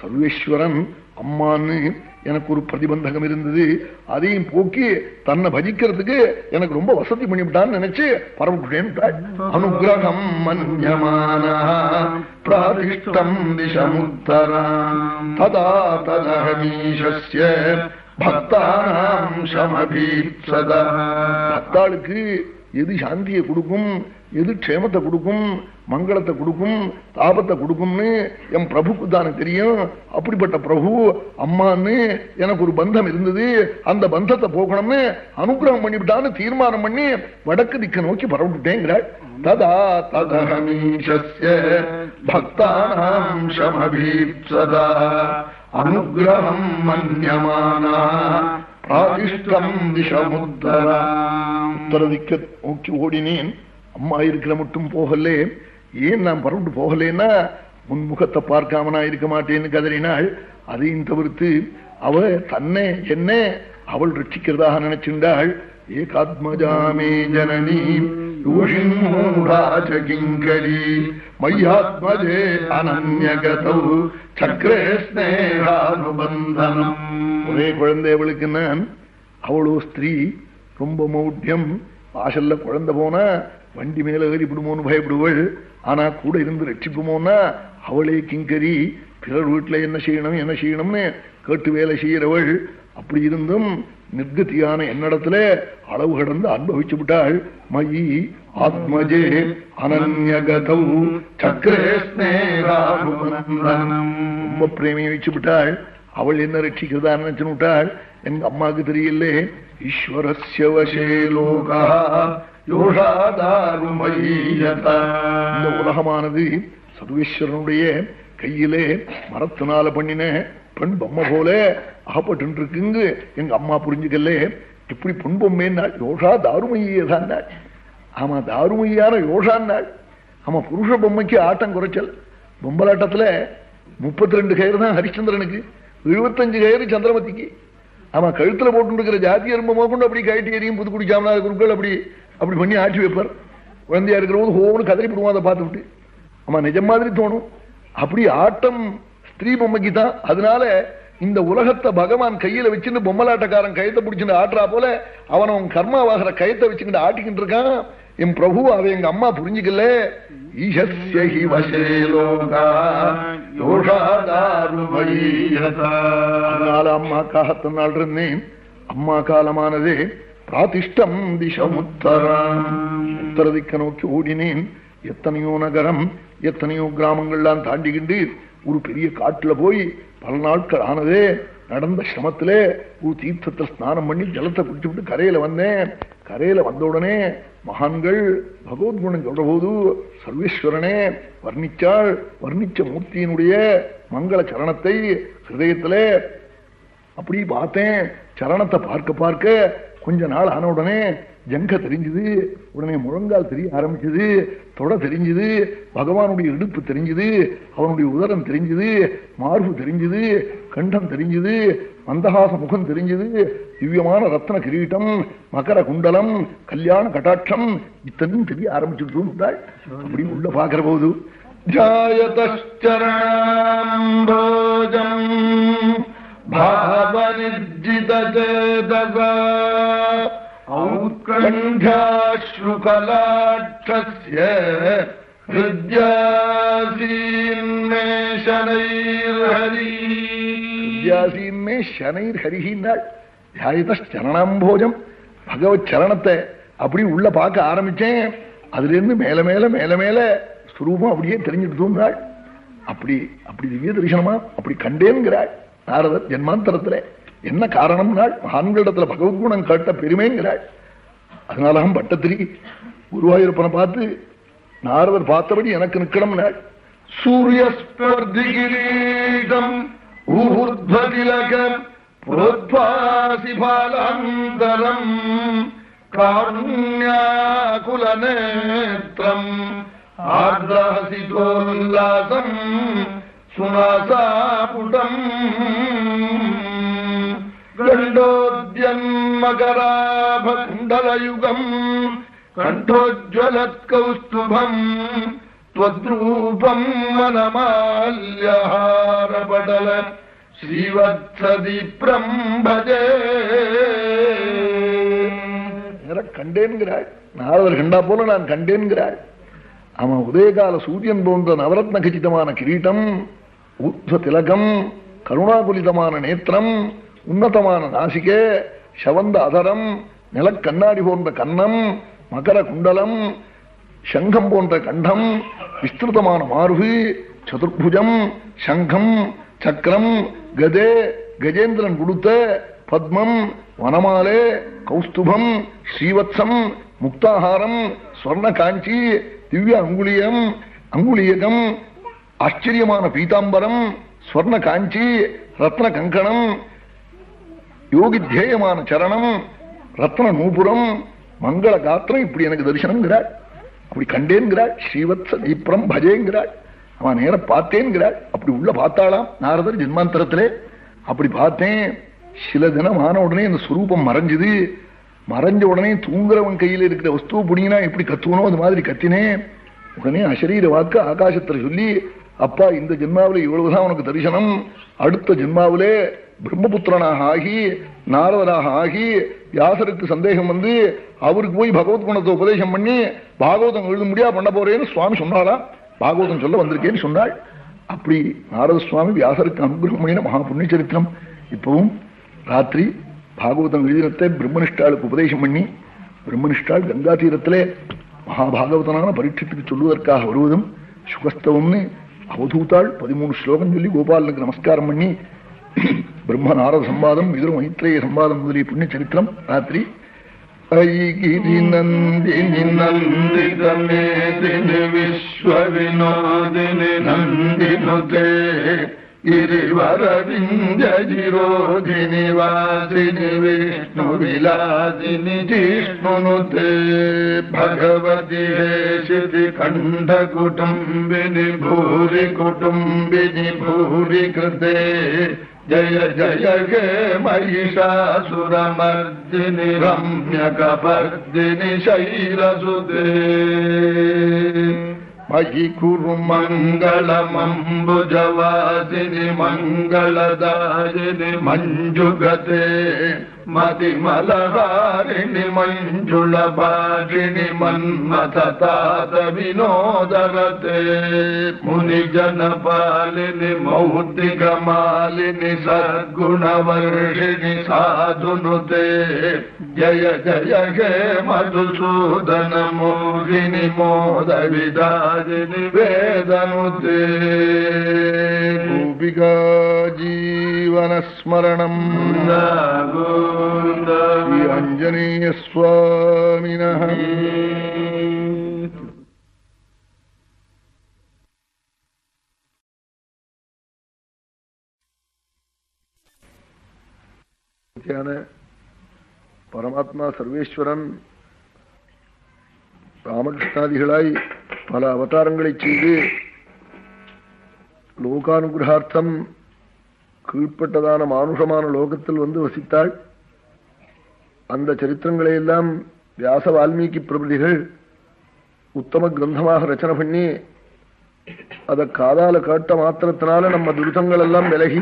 சர்வேஸ்வரன் அம்மான்னு எனக்கு ஒரு பிரதிபந்தகம் இருந்தது. அதையும் போக்கி தன்னை பஜிக்கிறதுக்கு எனக்கு ரொம்ப வசதி பண்ணிவிட்டான்னு நினைச்சு பரவிட்டேன் அனுகிரகம் மன்யமானா பிராதிஷ்டம் திசமுத்தராம். ததா ததஹமீஷஸ்ய பக்தானாம் சமபீப்சதா. பக்தாளுக்கு எது சாந்தியை கொடுக்கும் எது க்ஷேமத்தை கொடுக்கும் மங்களத்தை கொடுக்கும் தாபத்தை கொடுக்கும்னு என் பிரபுக்கு தானே தெரியும். அப்படிப்பட்ட பிரபு அம்மான்னு எனக்கு ஒரு பந்தம் இருந்தது. அந்த பந்தத்தை போக்கணும்னு அனுகிரகம் பண்ணிவிட்டான்னு தீர்மானம் பண்ணி வடக்கு திக்க நோக்கி பரவிட்டுட்டேங்கிறாள் ததா ததஹமீஷஸ்ய பக்தானாம் சமபீப்சதா. அனுகிரகம் மன்யமானா பிராதிஷ்டம் விஷமுத்தரா உத்தரதிக்க நோக்கி ஓடினேன். அம்மா இருக்கிற மட்டும் போகலே. ஏன் நான் பரவிட்டு போகலேன்னா முன்முகத்தை பார்க்காம நான் இருக்க மாட்டேன்னு கதறினாள். அதையும் தவிர்த்து அவ தன்னை என்ன அவள் ரட்சிக்கிறதாக நினைச்சிருந்தாள். ஏகாத்மஜாமே ஜனனி யூஷின்மூடாச்ச கிங்கரி மய்யாத்மஜே அனன்யகதௌ சக்கரே ஸ்நேகானுபந்தனம் ஒரே குழந்தை அவளுக்கு நான் அவளோ ஸ்திரீ ரொம்ப மௌட்யம். வாசல்ல குழந்தை போனா வண்டி மேல ஏறி பயப்படுவள். ஆனா கூட இருந்து ரட்சிப்புமோன்னா அவளே கிங்கரி. பிறர் வீட்டுல என்ன செய்யணும் என்ன செய்யணும்னு கேட்டு வேலை செய்யறவள் அப்படி இருந்தும் நிர்கதியான என்னிடத்துல அளவு கடந்து அனுபவிச்சு விட்டாள். மயி ஆத்மஜே அனன்யகதௌ ரொம்ப பிரேமையை வச்சு விட்டாள். அவள் என்ன ரட்சிக்கிறதா நினைச்சு விட்டாள். எங்க அம்மாவுக்கு தெரியல ஈஸ்வரஸ்ய வசே லோகா இந்த உலகமானது சர்வேஸ்வரனுடைய கையிலே மரத்தினால பண்ணின பெண் பொம்மை போல அகப்பட்டு இருக்குங்க எங்க அம்மா புரிஞ்சுக்கல. இப்படி பொன் பொம்மைன்னாள் யோஷா தாருமையதான் ஆமா தாருமையான யோஷான்னாள் ஆமா புருஷ பொம்மைக்கு ஆட்டம் குறைச்சல். பொம்பலாட்டத்துல முப்பத்தி ரெண்டு கயிறு தான் ஹரிச்சந்திரனுக்கு. எழுபத்தஞ்சு கயிறு சந்திரமதிக்கு. ஆமா கழுத்துல போட்டுருக்கிற ஜாதி எறும்பு கொண்டு அப்படி கயிட்டு எரியும் புது குடிச்சாமலா குருக்கள் அப்படி அப்படி பண்ணி ஆட்சி வைப்பார். குழந்தையா இருக்கிற போது ஹோன்னு கதறி போடுவோம் அதை பார்த்துட்டு ஆமா நிஜம் மாதிரி தோணும். அப்படி ஆட்டம் ஸ்திரீ பொம்மைக்கு தான். அதனால இந்த உலகத்தை பகவான் கையில வச்சுட்டு பொம்மலாட்டக்காரன் கயத்தை பிடிச்சிட்டு ஆட்டுறா போல அவன் அவன் கர்மாவாகிற கயத்தை வச்சுக்கிட்டு ஆட்டிக்கிட்டு இருக்கான். என் பிரபு அவ எங்க அம்மா புரிஞ்சுக்கல. ஈஷஸ்ய ஹி வசே லோகா அதனால நாள் இருந்தேன். அம்மா காலமானதே பிராதிஷ்டம் திசமுத்தரம் உத்தரதிக்க நோக்கி ஓடினேன். எத்தனையோ நகரம் எத்தனையோ கிராமங்கள்லாம் தாண்டிக்கிண்டு ஒரு பெரிய காட்டுல போய் பல நாட்கள் ஆனதே நடந்த சிரமத்திலே ஒரு தீர்த்தத்தில் ஸ்நானம் பண்ணி ஜலத்தை குடிச்சு விட்டு கரையில வந்தேன். கரையில வந்த உடனே மகான்கள் பகவத்குணம் சொல்ற போது சர்வேஸ்வரனே வர்ணிச்சாள் வர்ணிச்ச மூர்த்தியினுடைய மங்கள சரணத்தை ஹிருதயத்திலே அப்படி பார்த்தேன். சரணத்தை பார்க்க பார்க்க கொஞ்ச நாள் ஆன உடனே ஜங்க தெரிஞ்சுது உடனே முழங்கால் தெரிய ஆரம்பிச்சது தொட தெரிஞ்சுது பகவானுடைய இடுப்பு தெரிஞ்சுது அவனுடைய உதரம் தெரிஞ்சுது மார்பு தெரிஞ்சுது கண்டம் தெரிஞ்சுது மந்தகாச முகம் தெரிஞ்சுது திவ்யமான ரத்ன கிரீட்டம் மகர குண்டலம் கல்யாண கட்டாட்சம் இத்தனையும் தெரிய ஆரம்பிச்சுட்டு அப்படி உள்ள பாக்குற போது ஜாயதரணம் भावनिर्जितचेतस औत्कण्ठाश्रुकलाक्षस्य हृद्यासीन्मेषणैर्हरी வித்யாசீன்மே சனைர் ஹரிஹின்னாள் தியாயதரணாம்போஜம் பகவத் சரணத்தை அப்படி உள்ள பார்க்க ஆரம்பிச்சேன் அதுல இருந்து மேல மேல மேல மேல ஸ்வரூபம் அப்படியே தெரிஞ்சுட்டு தூங்குறாள் அப்படி அப்படி திவ்ய தரிசனமா அப்படி கண்டேங்கிறாள் நாரதர் ஜென்மாந்தரத்துல என்ன காரணம்னாள் மகான்களிடத்துல பகவத்குணம் கேட்ட பெருமைங்கிறாள் அதனாலதான் பட்டத்திரி குருவாயூரப்பனை பார்த்து நாரதர் பார்த்தபடி எனக்கு நிக்கணும்னாள் சூரியஸ்பர்திகிரீடம் ஊர்த்வதிலகம் புரோத்வாசிபாலாந்தரம் காருண்யாகுலநேத்திரம் ஆர்தாசிதோல்லாசம் சுனாசாபுடம் கண்டோத்யன்மகராபகுண்டலயுகம் கண்டோஜ்வலத்கௌஸ்துபம் त्वद्रूपम् मनमाल्यहारपटल ஸ்ரீவத்சதிப்ரம் பஜே கண்டேன்கிறாள் நாரதர் கண்டா போல நான் கண்டேன்கிறாள் அவன் உதயகால சூரியன் போன்ற நவரத்ன கச்சிதமான கிரீட்டம் ஊர்த்வ திலகம் கருணாகுலிதமான நேத்திரம் உன்னதமான நாசிகே சவந்த அதரம் நிலக்கண்ணாடி போன்ற கன்னம் மகர குண்டலம் சங்கம் போன்ற கண்டம் விஸ்திருதமான மார்பு சதுர்புஜம் சங்கம் சக்கரம் கதே கஜேந்திரன் கொடுத்த பத்மம் வனமாலே கௌஸ்துபம் ஸ்ரீவத்சம் முக்தாகாரம் ஸ்வர்ண காஞ்சி திவ்ய அங்குலியம் அங்குலியகம் ஆச்சரியமான பீதாம்பரம் ஸ்வர்ண காஞ்சி ரத்ன கங்கணம் யோகித்தேயமான சரணம் ரத்ன நூபுரம் மங்கள காத்திரம் இப்படி எனக்கு தரிசனங்கிறாள் அப்படி கண்டேன்கிறாள் ஸ்ரீவத்ச தீப்ரம் பஜேங்கிறாள். அவன் நேர பார்த்தேன்கிறாள். அப்படி உள்ள பார்த்தாளாம் நாரதர் ஜென்மாந்தரத்திலே. அப்படி பார்த்தேன் சில தினம் ஆன உடனே இந்த சுரூபம் மறைஞ்சுது. மறைஞ்ச உடனே தூங்குறவன் கையில் இருக்கிற வஸ்துவ புடிங்கினா எப்படி கத்துவனோ அது மாதிரி கத்தினேன். உடனே அசரீர வாக்கு ஆகாசத்தில் சொல்லி அப்பா இந்த ஜென்மாவில இவ்வளவுதான் உனக்கு தரிசனம். அடுத்த ஜென்மாவிலே பிரம்மபுத்திரனாக ஆகி நாரதனாக ஆகி வியாசருக்கு சந்தேகம் வந்து அவருக்கு போய் பகவத் குணத்தை உபதேசம் பண்ணி பாகவதம் எழுத முடியா பண்ண போறேன்னு சுவாமி சொன்னாலாம் பாகவதம் சொல்ல வந்திருக்கேன்னு சொன்னாள். அப்படி நாரத சுவாமி வியாசருக்கு அனுகிரகம் பண்ணின மகா புண்ணிய சரித்திரம். இப்பவும் ராத்திரி பாகவதம் எழுதினத்தை பிரம்மனிஷ்டாளுக்கு உபதேசம் பண்ணி பிரம்மனிஷ்டாள் கங்கா தீரத்திலே மகாபாகவதனான பரீட்சத்துக்கு சொல்லுவதற்காக வருவதும் சுகஸ்தவம்னு అవధూతాள் பதிமூணு ஸ்லோகம் சொல்லி கோபாலனுக்கு நமஸ்காரம் பண்ணி பிரம்ம நாரத சம்பாதம் மிதுர மைத்ரேய சம்பாதம் முதலிய புண்ணிய சரித்திரம் ராத்திரி ஐகிரி நந்தினி நந்திதமேதினி விஸ்வவினோதினி நந்தினுதே गिरिवरविञ्जजिरोधिनि वासिनि विष्णुविलासिनि जिष्णुनुते भगवति हेशिति कण्ठकुटुम्बिनि भूरि कुटुम्बिनि भूरि कृते जय जय हे महिषासुरमर्दिनि रम्यकपर्दिनि शैलसुते मयि कुरु मङ्गलमम्बुजवासिनि मङ्गलदायिनि मञ्जुगते మతిమలహారిణి మంజుళ భాషిణి మన్మథ తాత వినోదరతే. ముని జన పాలిని మౌద్దిక మాలిని సద్గుణవర్షిణి సాధునుతే. జయ జయ హే మధుసూదన మోహిని మోద విదారిని వేదనుతే. గోపికా జీవనస్మరణం గో अञ्जनेयस्वामिनः பரமாத்மா சர்வேஸ்வரன் ராமகிருஷ்ணாதிகளாய் பல அவதாரங்களை செய்து லோகானுகிரகார்த்தம் கீழ்ப்பட்டதான மானுஷமான லோகத்தில் வந்து வசித்தாள் அந்த சரித்திரங்களை எல்லாம் வியாச வால்மீகி பிரபதிகள் உத்தம கிரந்தமாக ரச்சனை பண்ணி அதை காதால காட்ட மாத்திரத்தினால நம்ம துரிதங்கள் எல்லாம் விலகி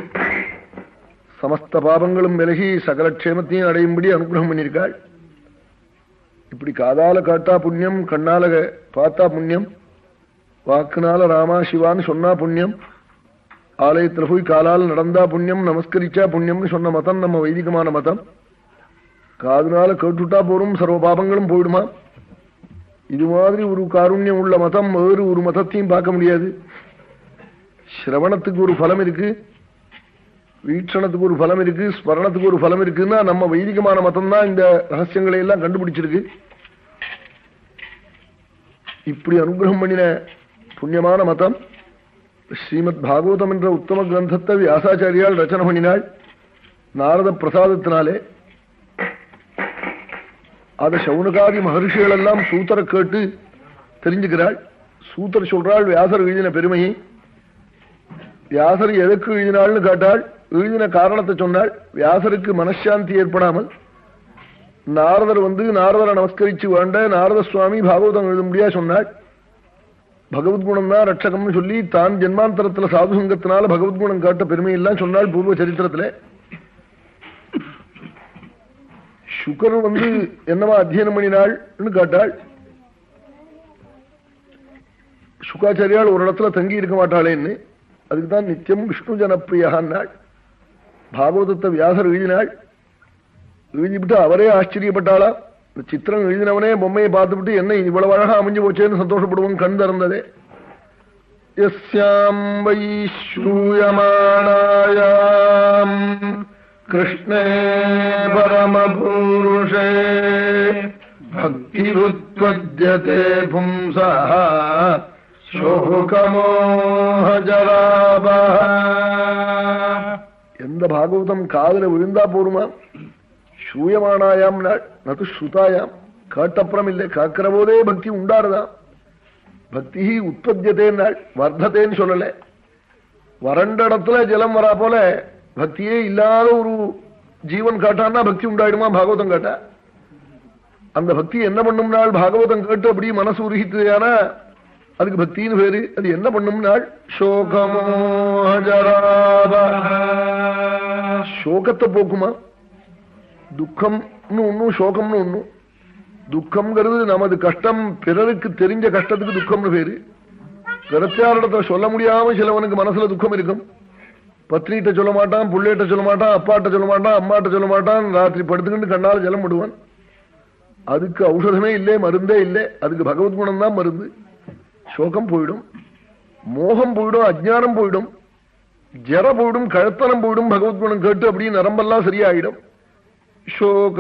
சமஸ்த பாபங்களும் விலகி சகலக்ஷேமத்தையும் அடையும்படி அனுகிரகம் பண்ணியிருக்காள். இப்படி காதால காட்டா புண்ணியம் கண்ணால பார்த்தா புண்ணியம் வாக்குனால ராமா சிவான்னு சொன்னா புண்ணியம் ஆலயத்தில் போய் காலால் நடந்தா புண்ணியம் நமஸ்கரிச்சா புண்ணியம்னு சொன்ன மதம் நம்ம வைதிகமான மதம். காதுனால கேட்டுட்டா போறோம் சர்வ பாபங்களும் போயிடுமா? இது மாதிரி ஒரு காருண்யம் உள்ள மதம் வேறு ஒரு மதத்தையும் பார்க்க முடியாது. சிரவணத்துக்கு ஒரு பலம் இருக்கு வீட்சணத்துக்கு ஒரு பலம் இருக்கு ஸ்மரணத்துக்கு ஒரு பலம் இருக்குன்னா நம்ம வைதிகமான மதம் தான் இந்த ரகசியங்களை எல்லாம் கண்டுபிடிச்சிருக்கு. இப்படி அனுகிரகம் பண்ணின புண்ணியமான மதம் ஸ்ரீமத் பாகவதம் என்ற உத்தம கிரந்தத்தை வியாசாச்சாரியால் ரச்சனை பண்ணினாள் நாரத பிரசாதத்தினாலே அத சவுனகாதி மகர்ஷிகள் எல்லாம் சூத்தரை கேட்டு தெரிஞ்சுக்கிறாள். சூத்தர் சொல்றாள் வியாசர் எழுதின பெருமையை. வியாசர் எதற்கு எழுதினாள்னு கேட்டாள். எழுதின காரணத்தை சொன்னாள். வியாசருக்கு மனசாந்தி ஏற்படாமல். நாரதர் வந்து நாரதரை நமஸ்கரிச்சு வேண்ட நாரத சுவாமி பாகவதம் எழுத முடியா சொன்னாள். பகவத்குணம் தான் ரட்சகம்னு சொல்லி தான் ஜென்மாந்தரத்துல சாதுசங்கத்தினால பகவத்குணம் காட்ட பெருமையெல்லாம் சொன்னாள் பூர்வ சரித்திரத்திலே. சுகர் வந்து என்னவா அத்தியனம் பண்ணினாள்னு கேட்டாள். சுகாச்சாரியால் ஒரு இடத்துல தங்கி இருக்க மாட்டாளேன்னு. அதுக்குதான் நித்தியம் விஷ்ணு ஜனப்பிரியான்னாள். பாகவதத்தை வியாசர் எழுதினாள். எழுதிவிட்டு அவரே ஆச்சரியப்பட்டாளா? இந்த சித்திரம் எழுதினவனே பொம்மையை பார்த்துவிட்டு என்ன இவ்வளவு அழகா அமைஞ்சு போச்சேன்னு சந்தோஷப்படுவோம் கண் திறந்ததே. எஸ்யாம் வை ஸ்ரூயமாணாயாம் கிருஷ்ணே பரமபூருஷே பக்திருத்வஜதே பும்சா எந்த பாகவதம் காதல விழுந்தா போருமா சூயமானாயாம் நது ஸ்ருதாயாம் காட்டப்புறம் இல்லை காக்கிற போதே பக்தி உண்டாருதான் பக்தி உற்பத்தியதே நாள் வர்த்ததேன்னு சொல்லல வறண்ட இடத்துல ஜலம் வரா போல பக்தியே இல்லாத ஒரு ஜீவன் காட்டான்னா பக்தி உண்டாயிடுமா? பாகவதம் காட்டா. அந்த பக்தி என்ன பண்ணும் நாள் பாகவதம் கேட்டு அப்படி மனசு உருகித்ததுனா அதுக்கு பக்தின்னு பேரு. அது என்ன பண்ணும் நாள் சோகத்தை போக்குமா? துக்கம்னு ஒண்ணும் சோகம்னு ஒண்ணும் துக்கம்ங்கிறது நமது கஷ்டம் பிறருக்கு தெரிஞ்ச கஷ்டத்துக்கு துக்கம்னு பேரு. பிறத்தாரிடத்தை சொல்ல முடியாம சிலவனுக்கு மனசுல துக்கம் இருக்கும். பத்னிகிட்ட சொல்ல மாட்டான் பிள்ளைகிட்ட சொல்ல மாட்டான் அப்பாட்ட சொல்ல மாட்டான் அம்மாட்ட சொல்ல மாட்டான். ராத்திரி படுத்துக்கிட்டு கண்ணால ஜலம் விடுவான் அதுக்கு ஔஷதமே இல்லை மருந்தே இல்லை. அதுக்கு பகவத் குணம் தான் மருந்து. சோகம் போயிடும். மோகம் போயிடும் அஜ்ஞானம் போயிடும். ஜர போயிடும் கழுத்தனம் போயிடும் பகவத் குணம் கேட்டு அப்படி நரம்பெல்லாம் சரியாயிடும். சோகமோஹஜராபஹ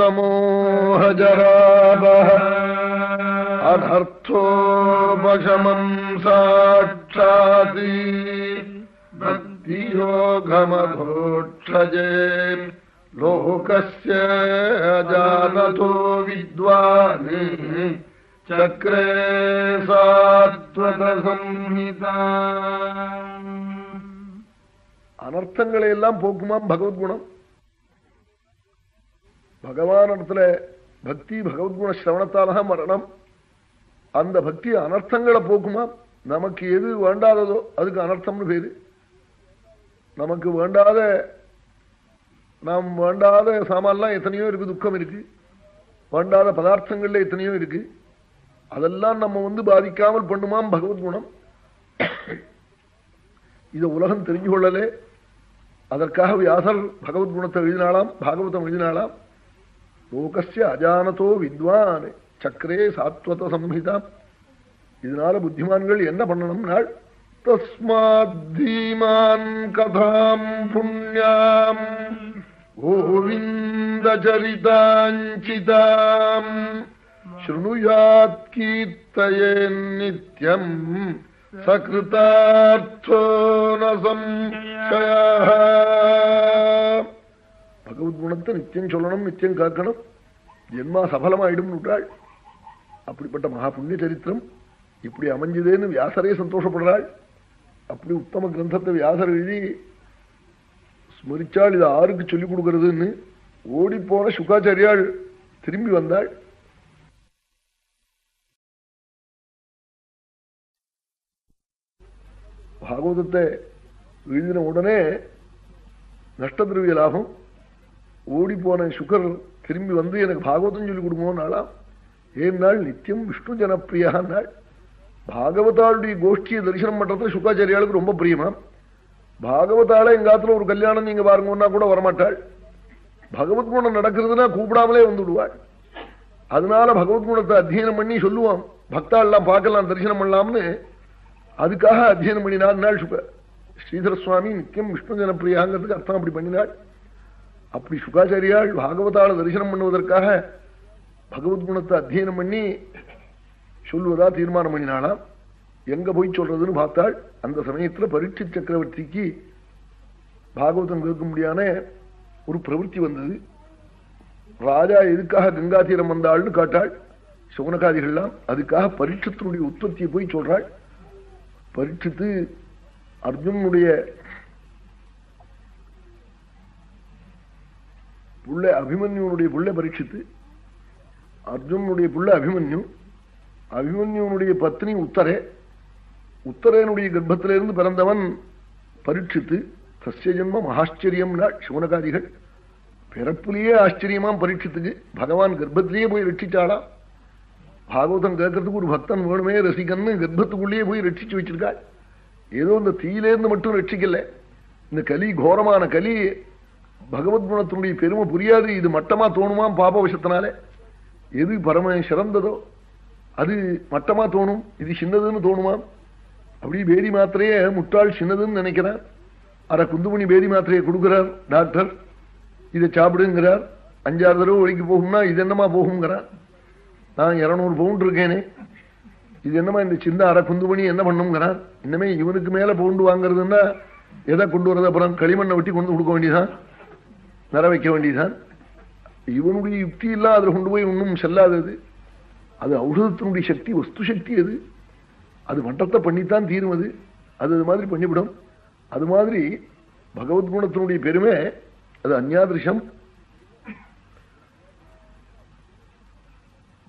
சாட்சாதி. பக்தியோகமோட்சஜே லோகஸ்ய ஜானதோ வித்வான் சக்கரே சாத்வத அனர்த்தங்களை எல்லாம் போக்குமாம் பகவத்குணம் பகவான் பக்தி பகவத்குண சிரவணத்தால்தான் மரணம் அந்த பக்தி அனர்த்தங்களை போக்குமா நமக்கு எது வேண்டாததோ? அதுக்கு அனர்த்தம்னு பேரு. நமக்கு வேண்டாத நாம் வேண்டாத சாமான்லாம் எத்தனையோ இருக்கு துக்கம் இருக்கு. வேண்டாத பதார்த்தங்கள்ல எத்தனையோ இருக்கு. அதெல்லாம் நம்ம வந்து பாதிக்காமல் பண்ணுமாம் பகவத் குணம். இதை உலகம் தெரிஞ்சு கொள்ளலே. அதற்காக வியாசர் பகவத் குணத்தை எழுதினாலாம் பாகவதம் எழுதினாலாம் லோகஸ்ய அஜானதோ வித்வான் சக்கரே சாத்வத சம்ஹிதா. இதனால புத்திமான்கள் என்ன பண்ணணும் நாள் தஸ்மாத் தீமான் கதாம் புண்ணியாம் கோவிந்த சரிதாஞ்சிதாம் ஸ்ருணுயாத் கீர்த்தயே நித்யம் சகிருதார்த்தோ பகவத் குணத்தை நித்தியம் சொல்லணும் நித்தியம் காக்கணும் ஜென்மா சபலமாயிடும் விட்டாள் அப்படிப்பட்ட மகா புண்ணிய சரித்திரம் இப்படி அமைஞ்சதேன்னு வியாசரே சந்தோஷப்படுறாள். அப்படி உத்தம கிரந்தத்தை வியாசர் எழுதி ஸ்மரிச்சாள் இதை ஆருக்கு சொல்லிக் கொடுக்கறதுன்னு ஓடிப்போன சுகாச்சாரியாள் திரும்பி வந்தாள். பாகவதத்தை எழுதின உடனே நஷ்டதிரவிய லாபம் ஓடி போன சுகர் திரும்பி வந்து எனக்கு பாகவதம் சொல்லி நாளா ஏன் நாள் நித்தியம் விஷ்ணு ஜனப்பிரியா நாள் பாகவதாளுடைய கோஷ்டியை தரிசனம் பண்றது சுக்காச்சாரியாளுக்கு ரொம்ப பிரியமா? பாகவதால எங்காத்துல ஒரு கல்யாணம் நீங்க பாருங்கன்னா கூட வரமாட்டாள். பகவத் குணம் நடக்கிறதுனா கூப்பிடாமலே வந்துடுவாள். அதனால பகவத் குணத்தை அத்தியனம் பண்ணி சொல்லுவான் பக்தாள்லாம் பார்க்கலாம் தரிசனம் பண்ணலாம்னு. அதுக்காக அத்தியனம் பண்ணினாள் நாள் சுக ஸ்ரீதர சுவாமி நித்தியம் விஷ்ணு ஜனப்பிரியாங்கிறதுக்கு அர்த்தம் அப்படி பண்ணினாள். அப்படி சுகாச்சாரியாள் பாகவதால தரிசனம் பண்ணுவதற்காக பகவத் குணத்தை அத்தியனம் பண்ணி சொல்வதா தீர்மானம் பண்ணினாலாம் எங்க போய் சொல்றதுன்னு பார்த்தாள். அந்த சமயத்துல பரீட்சை சக்கரவர்த்திக்கு பாகவதம் கேட்க முடியாத ஒரு பிரவருத்தி வந்தது. ராஜா எதுக்காக கங்கா தீரம் வந்தாள்னு காட்டாள். சுவனகாதிகள்லாம் அதுக்காக பரீட்சத்தினுடைய உற்பத்தியை போய் சொல்றாள். பரீட்சித்து அர்ஜுனுடைய புள்ள அபிமன்யுனுடைய புள்ள பரீட்சித்து அர்ஜுனுடைய புள்ள அபிமன்யு அபிமன்யுனுடைய பத்னி உத்தரே. உத்தரனுடைய கர்ப்பத்திலிருந்து பிறந்தவன் பரீட்சித்து சசிய ஜென்ம மகாச்சரியம் சிவனகாதிகள் பிறப்புலேயே ஆச்சரியமாம் பரீட்சித்துக்கு. பகவான் கர்ப்பத்திலேயே போய் ரட்சிச்சாளா? பாகவதம் கேட்கறதுக்கு ஒரு பக்தன் வேணுமே ரசிகன்னு கர்ப்பத்துக்குள்ளேயே போய் ரட்சிச்சு வச்சிருக்காள். ஏதோ இந்த தீயிலேருந்து மட்டும் ரட்சிக்கல. இந்த கலி கோரமான கலி பகவத் குணத்தினுடைய பெருமை புரியாது. இது மட்டமா தோணுமாம் பாபவசத்தினாலே எது பரம சிறந்ததோ அது மட்டமா தோணும்? இது சின்னதுன்னு தோணுமா? அப்படி பேதி மாத்திரையே முட்டாள் சின்னதுன்னு நினைக்கிறார். அரை குந்துமணி பேதி மாத்திரையை கொடுக்கிறார் டாக்டர். இதை சாப்பிடுங்கிறார். அஞ்சாறு தடவை ஒழிக்கு போகும்னா இது என்னமா போகுங்கிறார் நான் இருநூறு பவுண்ட் இருக்கேனே. இது என்னமா இந்த சின்ன அரை குந்துமணி என்ன பண்ணுங்கிறார் இன்னமே இவனுக்கு மேல பவுண்டு வாங்குறதுன்னா எதை கொண்டு வரது? அப்புறம் களிமண்ணை வெட்டி கொண்டு கொடுக்க வேண்டியதான் நிற வைக்க வேண்டியதான் இவனுடைய யுக்தி இல்லாத அதில் கொண்டு போய் ஒன்றும் செல்லாதது. அது ஔஷதத்தினுடைய சக்தி வஸ்து சக்தி அது அது மட்டத்தை பண்ணித்தான் தீரும் அது. அது அது மாதிரி பண்ணிவிடும். அது மாதிரி பகவத் குணத்தினுடைய பெருமை அது அந்யாதிருஷம்.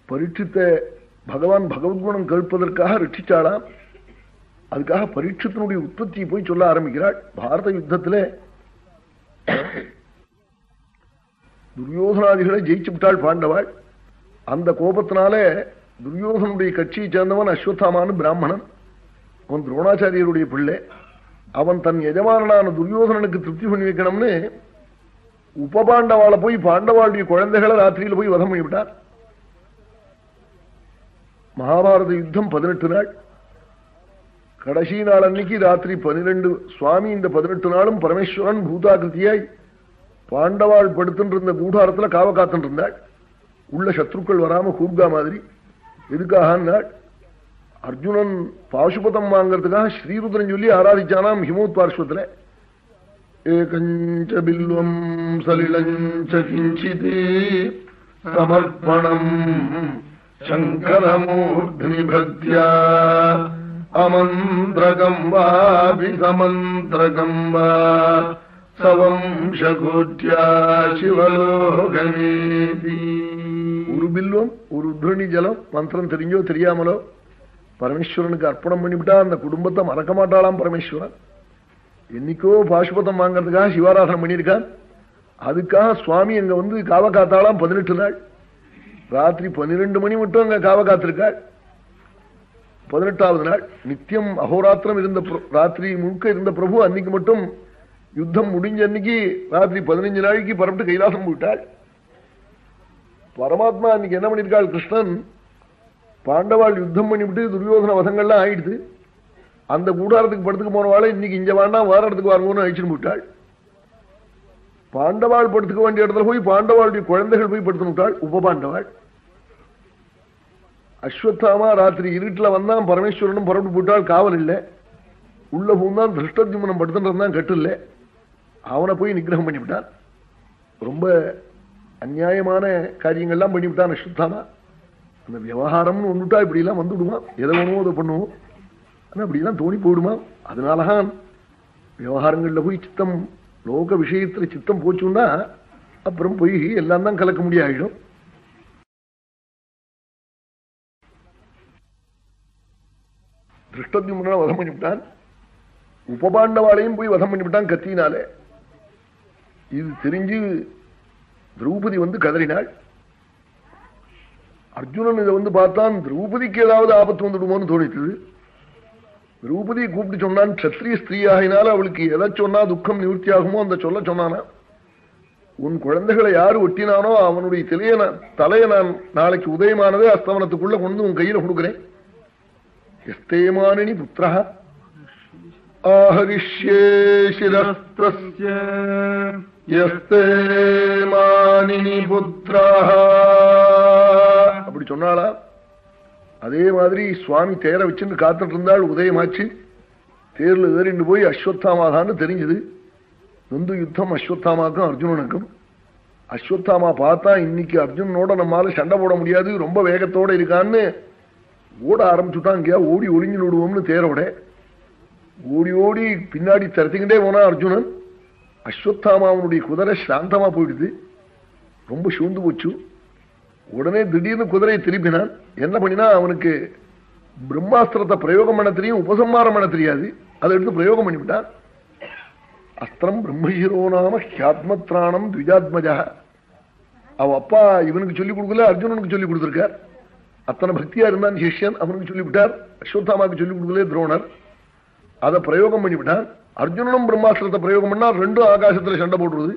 பரீட்சித்த பகவான் பகவத்குணம் கேட்பதற்காக ரட்சிச்சாளாம். அதுக்காக பரீட்சத்தினுடைய உற்பத்தியை போய் சொல்ல ஆரம்பிக்கிறாள். பாரத யுத்தத்திலே துரியோதனாதிகளை ஜெயிச்சு விட்டாள் பாண்டவாள். அந்த கோபத்தினாலே துரியோதனுடைய கட்சியை சேர்ந்தவன் அஸ்வத்தாமானு பிராமணன். அவன் துரோணாச்சாரியருடைய பிள்ளை. அவன் தன் எஜமானனான துரியோதனனுக்கு திருப்தி பண்ணி வைக்கணும்னு உபபாண்டவாளை போய் பாண்டவாளுடைய குழந்தைகளை ராத்திரியில் போய் வதம் பண்ணிவிட்டார். மகாபாரத யுத்தம் பதினெட்டு நாள். கடைசி நாள் அன்னைக்கு ராத்திரி பனிரெண்டு சுவாமி இந்த பதினெட்டு நாளும் பரமேஸ்வரன் பூதாகிருத்தியாய் பாண்டவாள் படுத்துட்டு இருந்த கூடாரத்தில் காவ காத்துட்டு இருந்தாள் உள்ள சத்ருக்கள் வராம கூர்கா மாதிரி. எதுக்காக அர்ஜுனன் பாசுபதம் வாங்கறதுக்காக ஸ்ரீருத்ரன் சொல்லி ஆராதிச்சானாம் ஹிமோத் பார்ஸ்வத்துல. ஏகஞ்ச பில்வம் சலிலஞ்சிதே சமர்ப்பணம் சங்கரமூர்த்தி பக்தியா அமந்திரகம் வாபி வா சவம் சகோட்டியா சிவலோகமேதி. ஒரு பில்வம் ஒரு உத்ரணி ஜலம் மந்திரம் தெரிஞ்சோ தெரியாமலோ பரமேஸ்வரனுக்கு அர்ப்பணம் பண்ணிவிட்டா அந்த குடும்பத்தை மறக்க மாட்டாளாம் பரமேஸ்வரன். என்னைக்கோ பாசுபதம் வாங்கறதுக்காக சிவாராதனம் பண்ணியிருக்கான். அதுக்காக சுவாமி அங்க வந்து காவ காத்தாளாம் பதினெட்டு நாள். ராத்திரி பன்னிரெண்டு மணி மட்டும் அங்க காவ காத்திருக்காள். பதினெட்டாவது நாள் நித்தியம் அகோராத்திரம் இருந்த ராத்திரி முழுக்க இருந்த பிரபு அன்னைக்கு மட்டும் யுத்தம் முடிஞ்ச அன்னைக்கு ராத்திரி பதினஞ்சு நாளைக்கு பரப்பிட்டு கைலாசம் போயிட்டாள். பரமாத்மா அன்னைக்கு என்ன பண்ணிருக்காள் கிருஷ்ணன்? பாண்டவாள் யுத்தம் பண்ணிவிட்டு துரியோதன வசங்கள்லாம் ஆயிடுது. அந்த கூடாரத்துக்கு படுத்துக்கு போனவாளை இன்னைக்கு இங்க வேண்டாம் வேற இடத்துக்கு வரணும்னு அழிச்சுட்டு விட்டாள் பாண்டவாள் படுத்துக்க வேண்டிய இடத்துல போய் பாண்டவாளுடைய குழந்தைகள் போய் படுத்து விட்டாள் உப பாண்டவாள் அஸ்வத்தாமா ராத்திரி இருட்டில் வந்தான் பரமேஸ்வரனும் புறப்பட்டு போட்டால் காவல் இல்லை. உள்ள பூந்தான் திருஷ்டத்யுமனம் படுத்துட்டு தான் கட்டு இல்லை அவனை போய் நிகிரகம் பண்ணிவிட்டான். ரொம்ப அந்நியாயமான காரியங்கள்லாம் பண்ணிவிட்டான் நஷ்டத்தானா அந்த விவகாரம்னு ஒன்றுட்டா இப்படி எல்லாம் விடுமா எதை வேணுமோ அதை பண்ணுவோம். ஆனா அப்படிலாம் தோணி போயிடுமா? அதனாலதான் விவகாரங்கள்ல போய் சித்தம் லோக விஷயத்துல சித்தம் போச்சுன்னா அப்புறம் போய் எல்லாம் தான் கலக்க முடியாயிடும். திருஷ்டத்யுமன வதம் பண்ணிவிட்டான் உபபாண்டவாளையும் போய் வதம் பண்ணிவிட்டான் கத்தினாலே இது தெரிஞ்சு திரௌபதி வந்து கதறினாள். அர்ஜுனன் இதை வந்து பார்த்தான் திரௌபதிக்கு ஏதாவது ஆபத்து வந்துடுமோன்னு தோணித்தது. திரௌபதியை கூப்பிட்டு சொன்னான் கத்திரிய ஸ்திரீ ஆகினால அவளுக்கு எதை சொன்னா துக்கம் நிவர்த்தி ஆகுமோ அந்த சொல்ல சொன்னானா. உன் குழந்தைகளை யாரு ஒட்டினானோ அவனுடைய தலைய தலையை நான் நாளைக்கு உதயமானதே அஸ்தவனத்துக்குள்ள கொண்டு உன் கையில கொடுக்கிறேன். எஸ்தேமானினி புத்திரா. ஆஹரிஷ்யே சிரஸ்திரஸ்ய. எஸ்தே மானினி புத்திரா அப்படி சொன்னாளா? அதே மாதிரி சுவாமி தேரை வச்சுட்டு காத்துட்டு இருந்தாள் உதயமாச்சு. தேர்ல ஏறிண்டு போய் அஸ்வத்தாமாதான்னு தெரிஞ்சது. நொந்து யுத்தம் அஸ்வத்தாமாக்கும் அர்ஜுனனுக்கும். அஸ்வத்தாமா பார்த்தா இன்னைக்கு அர்ஜுனனோட நம்மால சண்டை போட முடியாது ரொம்ப வேகத்தோட இருக்கான்னு ஓட ஆரம்பிச்சுட்டான் இங்கேயா ஓடி ஒளிஞ்சு விடுவோம்னு தேரோட. ஓடி ஓடி பின்னாடி திறத்திக்கிட்டே போனா அர்ஜுனன். அஸ்வத்தாமாவனுடைய குதிரை சாந்தமா போயிடுது. ரொம்ப சூழ்ந்து போச்சு. உடனே திடீர்னு குதிரையை திருப்பினான். என்ன பண்ணினா அவனுக்கு பிரம்மாஸ்திரத்தை பிரயோகம் பண்ண தெரியும் உபசம்மாரம் பண்ண தெரியாது. அதை எடுத்து பிரயோகம் பண்ணிவிட்டான். அஸ்திரம் பிரம்மஹீரோ நாம ஹியாத்மத்ராணம் த்விஜாத்மஜா அவ அப்பா இவனுக்கு சொல்லிக் கொடுக்கல அர்ஜுனனுக்கு சொல்லிக் கொடுத்துருக்கார். அத்தனை பக்தியா இருந்தான் சிஷ்யன் அவனுக்கு சொல்லிவிட்டார். அஸ்வத்தாமாவுக்கு சொல்லிக் கொடுக்கல துரோணர். அதை பிரயோகம் பண்ணிவிட்டான். அர்ஜுனனும் பிரம்மாஸ்திரத்தை பிரயோகம் பண்ணா ரெண்டும் ஆகாசத்துல சண்டை போடுறது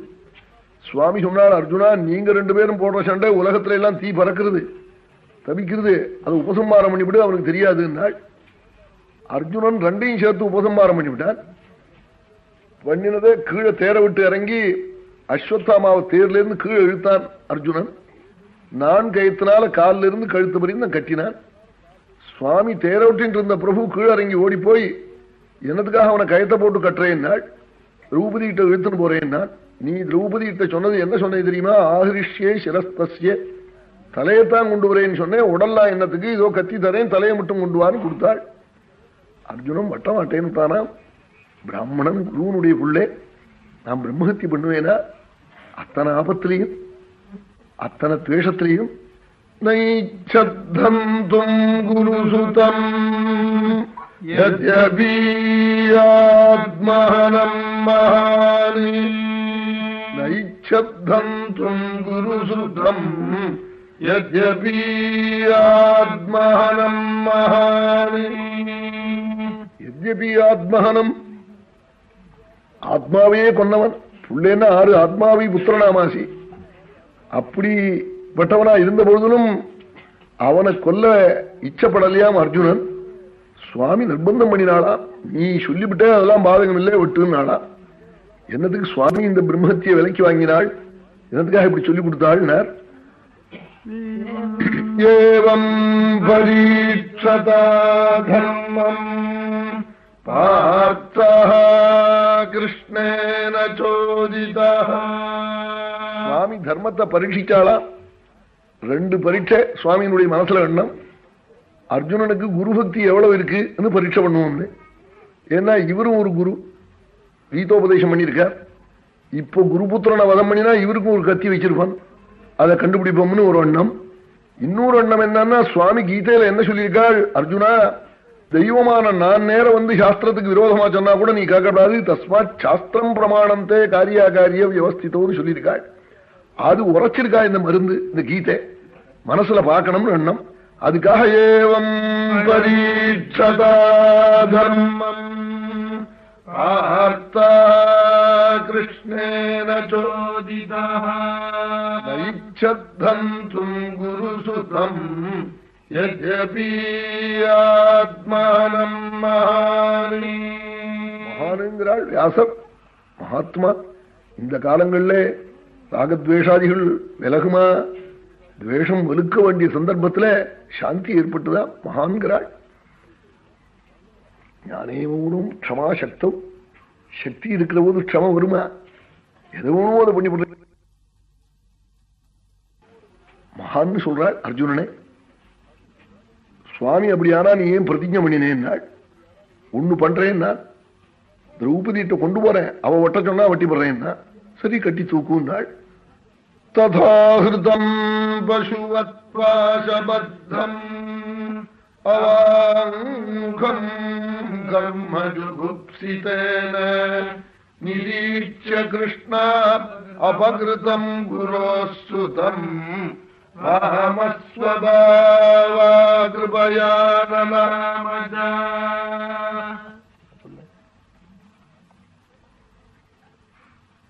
சுவாமி சொன்னால் அர்ஜுனா நீங்க ரெண்டு பேரும் போடுற சண்டை உலகத்துல எல்லாம் தீ பறக்கிறது. தவிக்கிறது. அது உபசம்மாரம் பண்ணிவிடு அவனுக்கு தெரியாதுன்னாள். அர்ஜுனன் ரெண்டையும் சேர்த்து உபசம்மாரம் பண்ணிவிட்டான். பண்ணினதை கீழே தேர விட்டு இறங்கி அஸ்வத்தாமாவை தேர்லேருந்து கீழே இழுத்தான் அர்ஜுனன். நான் கயத்தினால காலிலிருந்து கழுத்து பறிந்து கட்டினான். சுவாமி தேர விட்டு இருந்த பிரபு கீழே இறங்கி ஓடி போய் என்னத்துக்காக அவனை கயத்தை போட்டு கட்டுறேன்னாள்? திரௌபதி கிட்ட இழுத்துன்னு போறேன்னா நீ திரௌபதி கிட்ட சொன்னது என்ன சொன்னது தெரியுமா? ஆஹரிஷ்யே சிரஸ்தஸ்ய. தலையைத்தான் கொண்டு வரேன்னு சொன்னேன். உடல்லா என்னத்துக்கு? இதோ கத்தி தரேன் தலையை மட்டும் கொண்டு வான்னு கொடுத்தாள். அர்ஜுனன் வட்ட மாட்டேன்னு தானா பிராமணன் குருவனுடைய புள்ளே. நான் பிரம்மஹத்தி பண்ணுவேனா? அத்தனை ஆபத்திலையும் அத்தனை துவேஷத்திலையும். நைச்சத்தம் குருசுதம். யத்யபீயாத்மஹனம் மகானி நைச்சத்தம் தும் குருசுதம் யத்யபீயாத்மஹனம் மகானி எத்யபி ஆத்மஹனம் ஆத்மாவையே கொன்னவன் புள்ளேன்னா ஆறு ஆத்மாவை புத்திரனாமாசி அப்படிப்பட்டவனா இருந்த பொழுதிலும் அவனை கொல்ல இச்சப்படலையாம் அர்ஜுனன் சுவாமி நிர்பந்தம் பண்ணினாளா? நீ சொல்லிவிட்டே அதெல்லாம் பாதகம் இல்லை விட்டுனாளா என்னத்துக்கு சுவாமி இந்த பிரம்மத்திய விலைக்கு வாங்கினாள்? என்னத்துக்காக இப்படி சொல்லி கொடுத்தாள்னார்? ஏவம் பரீட்சதா தர்மம் பார்த்தா கிருஷ்ணேன சோதிதா சுவாமி தர்மத்தை பரீட்சிச்சாளா? ரெண்டு பரீட்சை சுவாமியினுடைய மனசுல எண்ணம். அர்ஜுனனுக்கு குரு பக்தி எவ்வளவு இருக்குன்னு பரீட்சை பண்ணுவோம்னு ஏன்னா இவரும் ஒரு குரு. கீதோபதேசம் பண்ணியிருக்கார். இப்போ குருபுத்திரனை வதம் பண்ணினா இவருக்கும் ஒரு கத்தி வச்சிருப்பான். அதை கண்டுபிடிப்போம்னு ஒரு எண்ணம். இன்னொரு எண்ணம் என்னன்னா சுவாமி கீதையில என்ன சொல்லியிருக்காள் அர்ஜுனா தெய்வமான நான் நேரம் வந்து சாஸ்திரத்துக்கு விரோதமா சொன்னா கூட நீ கேட்கக்கூடாது தஸ்மாத் சாஸ்திரம் பிரமாணத்தே காரியா காரிய வியவஸ்தித்தோன்னு சொல்லியிருக்காள் அது உரைச்சிருக்கா இந்த மருந்து இந்த கீதை. மனசுல பார்க்கணும்னு எண்ணம். அதுக்காக ஏவம் பரீட்சதா தர்மம். பார்த்தா கிருஷ்ணேன சோதிதா நைச்சத்தந்தும் குருசுதம் யத்யபி மகானி மகானுங்கிறாள் வியாசர் மகாத்மா. இந்த காலங்களிலே ராகத்வேஷாதிகள் விலகுமா? துவேஷம் வெளுக்க வேண்டிய சந்தர்ப்பத்துல சாந்தி ஏற்பட்டுதா? மகான்கிறாள். ஞானேமூனும் க்ஷமா சக்தம் சக்தி இருக்கிற போது க்ஷம வருமா? எதுவும் அதை பண்ணி போட்டு மகான் சொல்றாள் அர்ஜுனனே. சுவாமி அப்படியானா நீ ஏன் பிரதிஜை பண்ணினேன்னாள். ஒண்ணு பண்றேன்னா திரௌபதியிட்ட கொண்டு போறேன். அவ ஒட்ட சொன்னா வட்டி போடுறேன்னா. சரி கட்டி தூக்குன்னாள். तथा हृतम् पशुवत्पाशबद्धम् अवाङ्खम् ब्रह्मजुगुप्सितेन निरीच्य कृष्णा अपकृतम् पुरोः सुतम् अहमस्वभावाकृपया न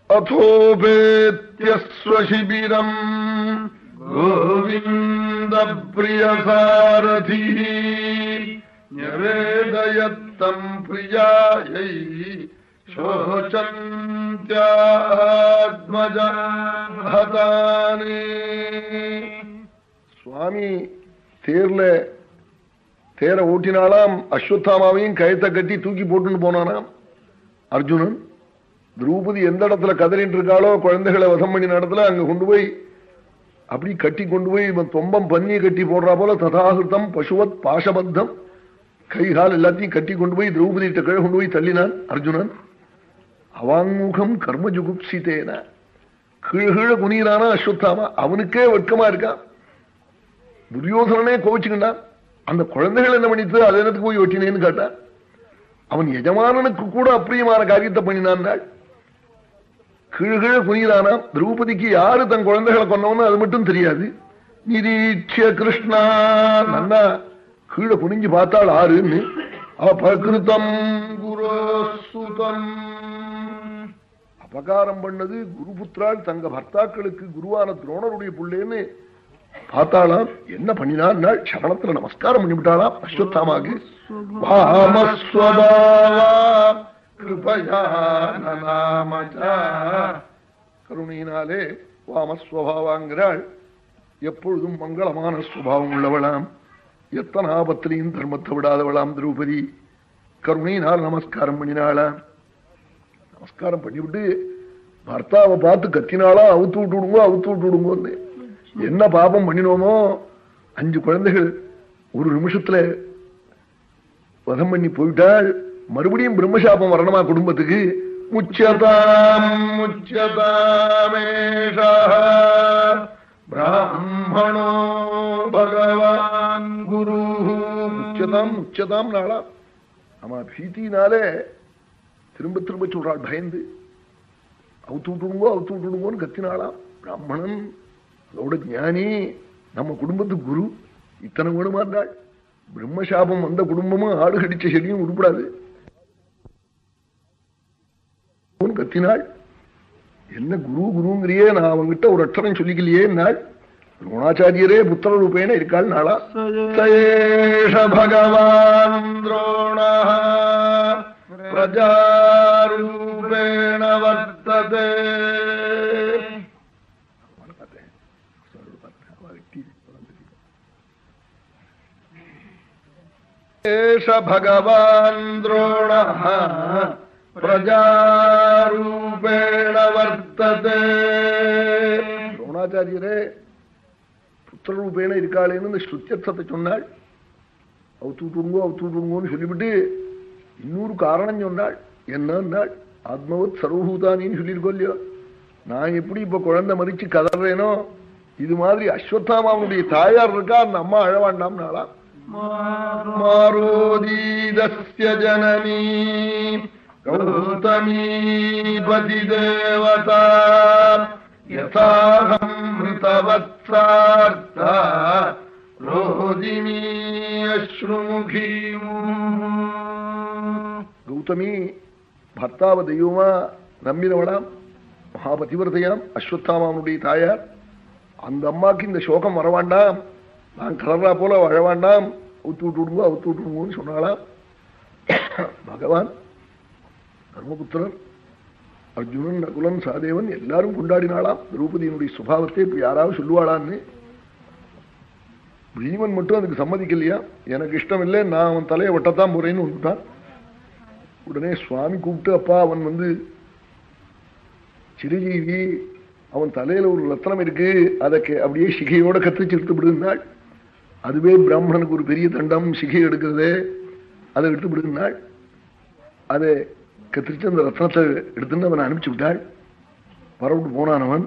अथोपेत्यस्वशिबिरम् गोविन्दप्रियसारथी न्यवेदयत्तम् प्रियायै शोचन्त्यात्मजाहतानि சுவாமி தேர்ல தேரை ஓட்டினாலாம் அஸ்வத்தாமாவையும் கயத்தை கட்டி தூக்கி போட்டுன்னு போனானாம் அர்ஜுனன் திரௌபதி எந்த இடத்துல கதறிட்டு இருக்காளோ குழந்தைகளை வசம் பண்ணி இடத்துல அங்க கொண்டு போய் அப்படி கட்டி கொண்டு போய் இவன் தொம்பம் பன்னியை கட்டி போடுறா போல ததாகிருத்தம் பசுவத் பாசபத்தம் கை கால் எல்லாத்தையும் கட்டி கொண்டு போய் திரௌபதியிட்ட கீழே கொண்டு போய் தள்ளினான் அர்ஜுனன். அவாங்முகம் கர்ம ஜுகுப்சித்தேன கீழ கீழ குனியிறானா அஸ்வத்தாமா? அவனுக்கே வெட்கமா இருக்கான் துரியோசனே கோவிச்சுக்கிட்டான். அந்த குழந்தைகள் என்ன பண்ணித்து அது என்னத்துக்கு போய் ஒட்டினேன்னு கேட்டான் அவன் எஜமானனுக்கு கூட அப்பிரியமான காரியத்தை பண்ணினான் கீழ்கீழ குனிதானா திரௌபதிக்கு யாரு தன் குழந்தைகளை கொண்டவனு அது மட்டும் தெரியாது. நிரீட்சிய கிருஷ்ணா. நன்னா கீழே குனிஞ்சு பார்த்தாள் ஆறுன்னு. அபகிருத்தம் குரோசுதம் அபகாரம் பண்ணது குருபுத்திரால் தங்க பர்த்தாக்களுக்கு குருவான துரோணருடைய புள்ளேன்னு பார்த்தாளாம். என்ன பண்ணினாள் சரணத்துல நமஸ்காரம் பண்ணிவிட்டாளாம். அஸ்வத்தாமாக்கு. வாமஸ்வபாவா கருணையினாலே வாமஸ்வபாவாங்கிறாள் எப்பொழுதும் மங்களமான சுபாவம் உள்ளவளாம். எத்தனை ஆபத்திலையும் தர்மத்தை விடாதவளாம் திரௌபதி. கருணையினால் நமஸ்காரம் பண்ணினாளாம். நமஸ்காரம் பண்ணிவிட்டு பர்த்தாவை பார்த்து கத்தினாளா அவுத்து விட்டு விடுங்கோ அவுத்து விட்டு விடுங்கோன்னு என்ன பாபம் பண்ணினோமோ அஞ்சு குழந்தைகள் ஒரு நிமிஷத்துல வதம் பண்ணி போயிட்டாள். மறுபடியும் பிரம்மசாபம் வரணுமா குடும்பத்துக்கு? முச்சதாம் முச்சதாமேஷா பிராமணோ பகவான் குரு முச்சதாம் முச்சதாம் நாளா? ஆமா பீத்தினாலே திரும்ப திரும்ப சொல்றாள் பயந்து. அவுத்து விட்டுடுங்கோ அவுத்து விட்டுடுங்கோன்னு கத்தினாளாம். பிராமணன் அதோட ஞானி நம்ம குடும்பத்துக்கு குரு. இத்தனை வேணுமா இருந்தாள் பிரம்மசாபம் வந்த குடும்பமும் ஆடு கடிச்ச செடியும் உருப்படாது கத்தினாள் என்ன குரு குருங்கிறியே நான் அவங்கிட்ட ஒரு அക്ഷரம் சொல்லிக்கலையே நாள் துரோணாச்சாரியரே புத்திர ரூபேன இருக்காள் நாளா? சயேஷ பகவான் துரோண பிரஜாரூபேண வர்த்ததே. ஏஷ பகவான் துரோண பிரஜாரூபேண வர்த்ததே. துரோணாச்சாரியரே புத்திர ரூபேன இருக்காளேன்னு இந்த ஸ்ருத்தியர்த்தத்தை சொன்னாள். அவுத்துட்டுங்கோ அவுத்துட்டுங்கோன்னு சொல்லிவிட்டு இன்னொரு காரணம் சொன்னாள். என்னன்னாள்? ஆத்மவத் சர்வபூதானின்னு சொல்லியிருக்கோம் இல்லையோ? நான் எப்படி இப்ப குழந்தை மறிச்சு கதறேனோ? இது மாதிரி அஸ்வத்தாமாவனுடைய தாயார் இருக்கா? அந்த அம்மா அழவாண்டாம் நாளா மாரோதீதஸ்ய ஜனனீ கௌதமீபதி தேவதா யதாஹம் மிருதவத்சார்த்தா ரோதிமீ அஸ்ருமுகீம் கௌதமி பர்த்தாவ தெய்வமா நம்பினவளாம் மகாபதிவிரதையாம் அஸ்வத்தாமாவனுடைய தாயார் அந்த அம்மாக்கு இந்த சோகம் வரவாண்டாம் நான் கலர்றா போல வழவாண்டாம் அவுத்து விட்டு விடுங்க அவுத்து விட்டு விடுங்கன்னு சொன்னாலாம் பகவான் தர்மபுத்திரர் அர்ஜுனன் நகுலன் சாதேவன் எல்லாரும் கொண்டாடினாளாம். திரௌபதியினுடைய சுபாவத்தை இப்ப யாராவது சொல்லுவாளான்னு? பீமன் மட்டும் அதுக்கு சம்மதிக்கலையா? எனக்கு இஷ்டம் இல்லை நான் அவன் தலையை வெட்டத்தான் போறேன்னு வந்துட்டான். உடனே சுவாமி கூப்பிட்டு அப்பா அவன் வந்து சிறுஜீவி அவன் தலையில ஒரு ரத்னம் இருக்கு அதை அப்படியே சிகையோட கத்திரிச்சு எடுத்து விடுனாள் அதுவே பிராமணனுக்கு ஒரு பெரிய தண்டம் சிகை எடுக்கிறதே அதை எடுத்து விடுனாள் அதை கத்திரிச்சு அந்த ரத்னத்தை எடுத்துன்னு அவனை அனுப்பிச்சு விட்டாள். வரவிட்டு போனான் அவன்.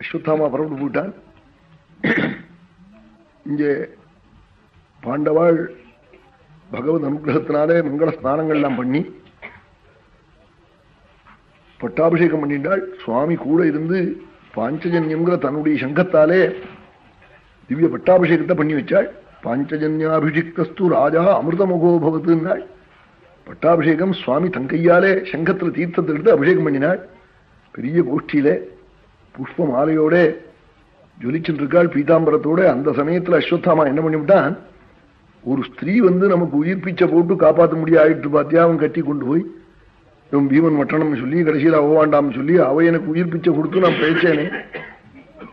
அஸ்வத்தாமா பரவிட்டு போயிட்டான். இங்கே பாண்டவாள் பகவத் அனுகிரகத்தினாலே மங்கள ஸ்நானங்கள்லாம் பண்ணி பட்டாபிஷேகம் பண்ணிட்டாள். சுவாமி கூட இருந்து பாஞ்சஜன்யம்ங்கிற தன்னுடைய சங்கத்தாலே திவ்ய பட்டாபிஷேகத்தை பண்ணி வச்சாள். பாஞ்சஜன்யாபிஷிக்தஸ்து ராஜா அமிர்தமுகோபவத்துனாள் பட்டாபிஷேகம் சுவாமி தங்கையாலே சங்கத்தில் தீர்த்தத்தை எடுத்து அபிஷேகம் பண்ணினாள். பெரிய கோஷ்டியில புஷ்ப மாலையோட ஜொலிச்சுட்டு இருக்காள் பீதாம்பரத்தோட. அந்த சமயத்தில் அஸ்வத்தாமா என்ன பண்ணிவிட்டான் ஒரு ஸ்திரீ வந்து நமக்கு உயிர் பிச்சை போட்டு காப்பாற்ற முடியாயிட்டு பார்த்தியா அவன் கட்டி கொண்டு போய் இவன் பீமன் மட்டணம் சொல்லி கடைசியில் அவவாண்டாம் சொல்லி அவ எனக்கு உயிர் பிச்சை கொடுத்து நான் பேச்சேனே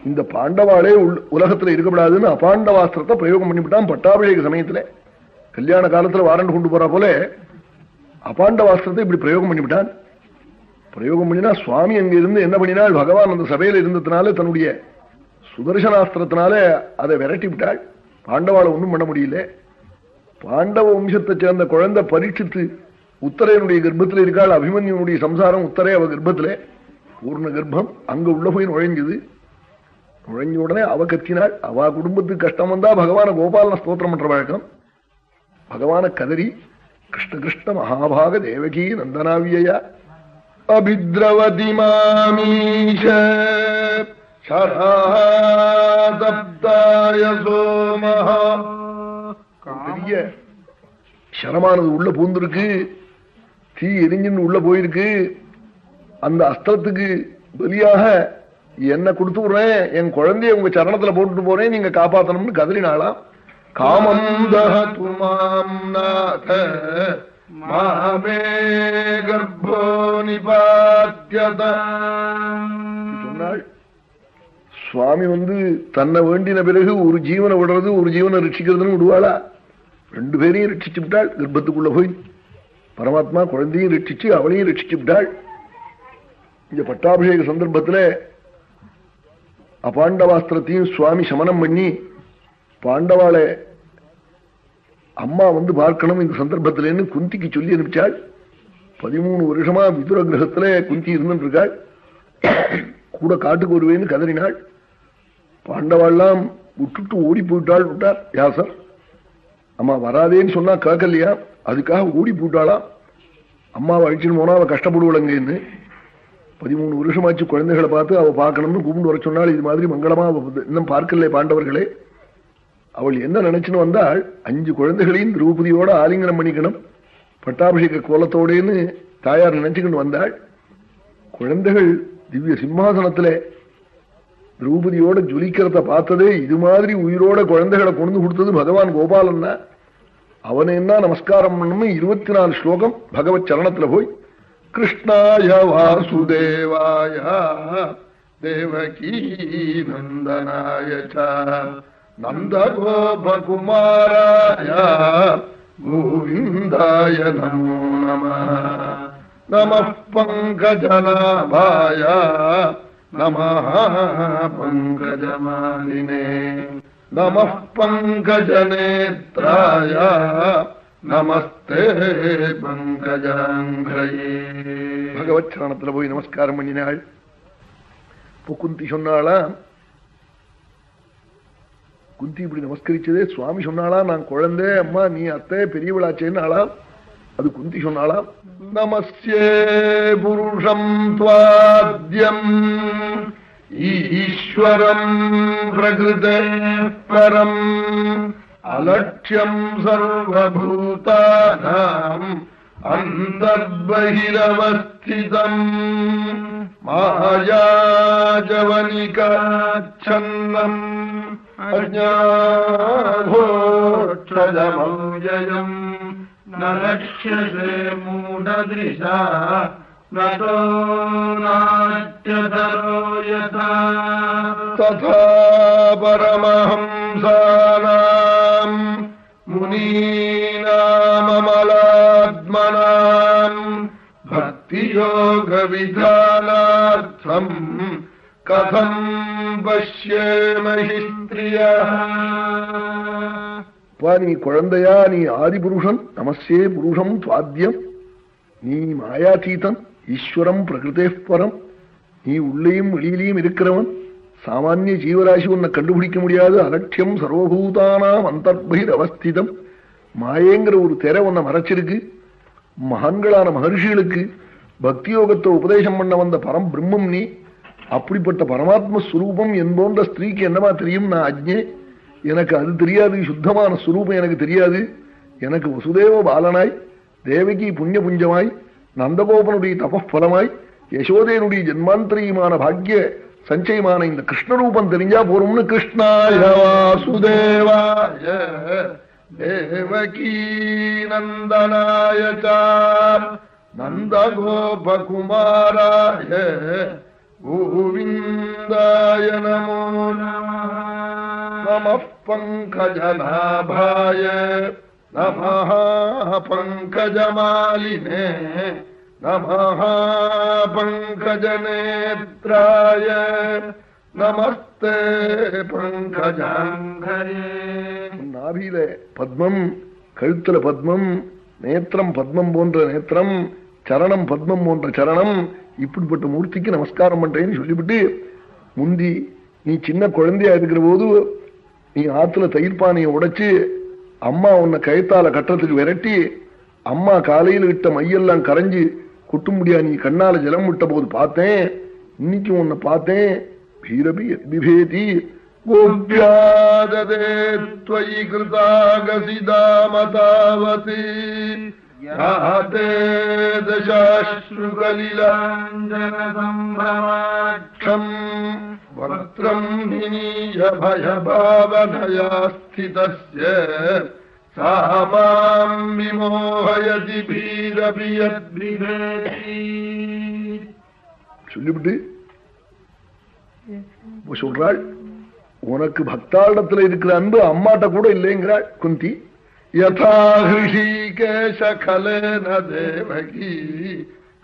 இந்த பாண்டவாளே உலகத்துல இருக்கக்கூடாதுன்னு அபாண்டவாஸ்திரத்தை பிரயோகம் பண்ணிவிட்டான் பட்டாபிஷேக சமயத்துல. கல்யாண காலத்துல வாரண்டு கொண்டு போற போல அபாண்டவாஸ்திரத்தை இப்படி பிரயோகம் பண்ணிவிட்டான். பிரயோகம் பண்ணினா சுவாமி அங்க இருந்து என்ன பண்ணினால் பகவான் அந்த சபையில இருந்ததுனால தன்னுடைய சுதர்சனாஸ்திரத்தினால அதை விரட்டி விட்டாள். பாண்டவாளை ஒன்றும் பண்ண முடியல. பாண்டவ வம்சத்தை சேர்ந்த குழந்தை பரீட்சித்து உத்தரையனுடைய கர்ப்பத்தில் இருக்காள். அபிமன்யுனுடைய சம்சாரம் உத்தரே அவ கர்ப்பத்துல. பூர்ண கர்ப்பம் அங்க உள்ள போய் நுழைஞ்சது. நுழைஞ்ச உடனே அவ கத்தினாள் அவ குடும்பத்துக்கு கஷ்டம் வந்தா பகவான கோபாலன ஸ்தோத்திரம் பண்ற வழக்கம். பகவான கதறி கிருஷ்ண கிருஷ்ண மகாபாக தேவகி நந்தனாவியா அபித்ரவதி மாமீஷ பெரிய சரமானது உள்ள பூந்திருக்கு தீ எரிஞ்சுன்னு உள்ள போயிருக்கு. அந்த அஸ்திரத்துக்கு பலியாக என்ன கொடுத்து விடுறேன்? என் குழந்தைய உங்க சரணத்துல போட்டுட்டு போறேன். நீங்க காப்பாத்தணும்னு கதறினாளாம் காமம் தஹது நாத மாமே கர்ப்போ நிபாத்தியத சொன்னாள் சுவாமி வந்து தன்னை வேண்டின பிறகு ஒரு ஜீவனை விடுறது ஒரு ஜீவனை ரட்சிக்கிறதுன்னு விடுவாளா? ரெண்டு பேரையும் ரட்சிச்சு விட்டாள். கர்ப்பத்துக்குள்ள போய் பரமாத்மா குழந்தையும் ரட்சிச்சு அவளையும் ரட்சிச்சு விட்டாள். இந்த பட்டாபிஷேக சந்தர்ப்பத்துல அபாண்டவாஸ்திரத்தையும் சுவாமி சமனம் பண்ணி பாண்டவாளை அம்மா வந்து பார்க்கணும் இந்த சந்தர்ப்பத்திலேன்னு குந்திக்கு சொல்லி அனுப்பிச்சாள் பதிமூணு வருஷமா விதுர கிரகத்துல குந்தி இருந்துட்டு இருக்காள் கூட காட்டுக்கு வருவேன்னு கதறினாள் பாண்டவாள்லாம் விட்டுட்டு ஓடி போயிட்டாள் விட்டார் யாசர் அம்மா வராதேன்னு சொன்னா கேட்கலையா அதுக்காக ஓடி போயிட்டாளா அம்மாவை அழிச்சுன்னு போனா அவ கஷ்டப்படுவலங்கன்னு பதிமூணு வருஷமாச்சு குழந்தைகளை பார்த்து அவ பார்க்கணும்னு கூப்பிட்டு வர சொன்னால் இது மாதிரி மங்களமா இன்னும் பார்க்கல பாண்டவர்களே. அவள் என்ன நினைச்சுன்னு வந்தாள் அஞ்சு குழந்தைகளையும் திரௌபதியோட ஆலிங்கனம் பண்ணிக்கணும். பட்டாபிஷேக கோலத்தோடேன்னு தாயார் நினைச்சுக்கிட்டு வந்தாள். குழந்தைகள் திவ்ய சிம்மாசனத்துல திரௌபதியோட ஜொலிக்கிறத பார்த்ததே இது மாதிரி உயிரோட குழந்தைகளை கொண்டு கொடுத்தது பகவான் கோபாலன் தான். அவனை என்ன நமஸ்காரம் பண்ணணும்னு இருபத்தி நாலு ஸ்லோகம் பகவத் சரணத்துல போய் कृष्णाय वासुदेवाय देवकीनन्दनाय च नन्दगोपकुमाराय गोविन्दाय नमो नमः। नमः पङ्कजनाभाय नमः पङ्कजमालिने। नमः पङ्कजनेत्राय நமஸ்தே பங்கஜாங்கிரயே. பகவத் சரணத்துல போய் நமஸ்காரம் பண்ணினாள். இப்போ குந்தி சொன்னாளா குந்தி இப்படி நமஸ்கரிச்சதே சுவாமி சொன்னாளா நான் குழந்தை அம்மா நீ அத்தை பெரியவளாச்சேன்னு ஆளா அது குந்தி சொன்னாளா நமஸ்யே புருஷம் துவாத்யம். ஈஸ்வரம் பிரகிருத பரம். अलक्ष्यम् सर्वभूतानाम् अन्तर्बहिरवस्थितम् मायाजवनिकाच्छन्नम् अज्ञाघोक्षदमौजयम् न लक्ष्यसे मूढदृशा नतो नाट्यधरो यथा। तथा परमहंसाना मुनीनाममलात्मनाम् भक्तियोगविधानार्थम् कथम् पश्येमहि स्त्रियः அப்பா நீ குழந்தையா நீ ஆதிபுருஷன் நமஸ்யே புருஷம் துவாத்தியம் நீ மாயாதீதன் ஈஸ்வரம் பிரகிருதே பரம் நீ உள்ளேயும் வெளியிலையும் இருக்கிறவன் சாமானிய ஜீவராசி உன்னை கண்டுபிடிக்க முடியாது. அலட்சியம் சர்வபூதானாம் அந்தர்பகிர் அவஸ்திதம் மாயேங்கிற ஒரு திரை உன்னை மறைச்சிருக்கு. மகான்களான மகர்ஷிகளுக்கு பக்தி யோகத்தை உபதேசம் பண்ண வந்த பரம் பிரம்மம் நீ. அப்படிப்பட்ட பரமாத்ம ஸ்வரூபம் என்போன்ற ஸ்திரீக்கு என்னமா தெரியும்? நான் அஜ்ஞே. எனக்கு அது தெரியாது. சுத்தமான சுரூபம் எனக்கு தெரியாது. எனக்கு வசுதேவ பாலனாய் தேவகி புண்ணிய புஞ்சமாய் நந்தகோபனுடைய தபஃபலமாய் யசோதேனுடைய ஜென்மாந்தரியுமான பாக்ய சஞ்சயமான இந்த கிருஷ்ணரூபம் தெரிஞ்சா போறோம்னு கிருஷ்ணாய வாசுதேவாய தேவகீ நந்தனாய நந்தகோபகுமாராய கோவிந்தாய நமோ நம பங்கஜநாபாய நம பங்கஜமாலினே நம பங்கஜநேத்ராய நமஸ்தே பங்கஜாங்கரே நாபியில பத்மம் கழுத்துல பத்மம் நேத்திரம் பத்மம் போன்ற நேத்திரம் சரணம் பத்மம் போன்ற சரணம் இப்படிப்பட்ட மூர்த்திக்கு நமஸ்காரம் பண்றேன்னு சொல்லிவிட்டு முந்தி நீ சின்ன குழந்தையா இருக்கிற போது நீ ஆத்துல தயிர் பானையை உடைச்சு அம்மா உன்னை கயத்தால கட்டுறதுக்கு விரட்டி அம்மா காலையில் விட்ட மையெல்லாம் கரைஞ்சு குட்டும்படியா நீ கண்ணால ஜலம் விட்ட போது பார்த்தேன் இன்னைக்கு உன்னை பார்த்தேன் பீரபி பிபேதி கோபியாததே त्वयि कृतागसिदामतावती याते दशाश्रुकलिलाञ्जनसम्भ्रमाक्षम् वक्त्रम् विनीय भयभावनया स्थितस्य सा माम् विमोहयति भीरपि यद्विभेति சொல்லிவிட்டு சொல்றாள் உனக்கு பக்தாளிடத்துல இருக்கிற அன்பு அம்மாட்ட கூட இல்லைங்கிறாள் குந்தி யதா ஹிருஷிகேஷகலேன தேவகி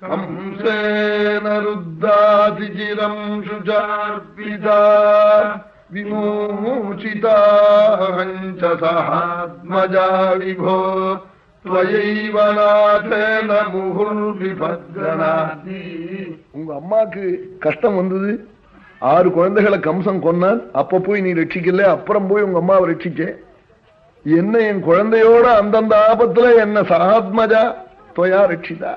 கம்சேன ருத்தாதிஜிரம் சுஜார்பிதா விமோச்சிதாஹஞ்ச சஹாத்மஜா விபோ त्वयैव नाथेन मुहुर्विभद्रनाति உங்க அம்மாக்கு கஷ்டம் வந்தது ஆறு குழந்தைகளை கம்சம் கொன்னான் அப்ப போய் நீ ரட்சிக்கல அப்புறம் போய் உங்க அம்மாவை ரட்சிச்சே என்ன என் குழந்தையோட அந்தந்த ஆபத்துல என்ன சகாத்மஜா தொயா ரட்சிதா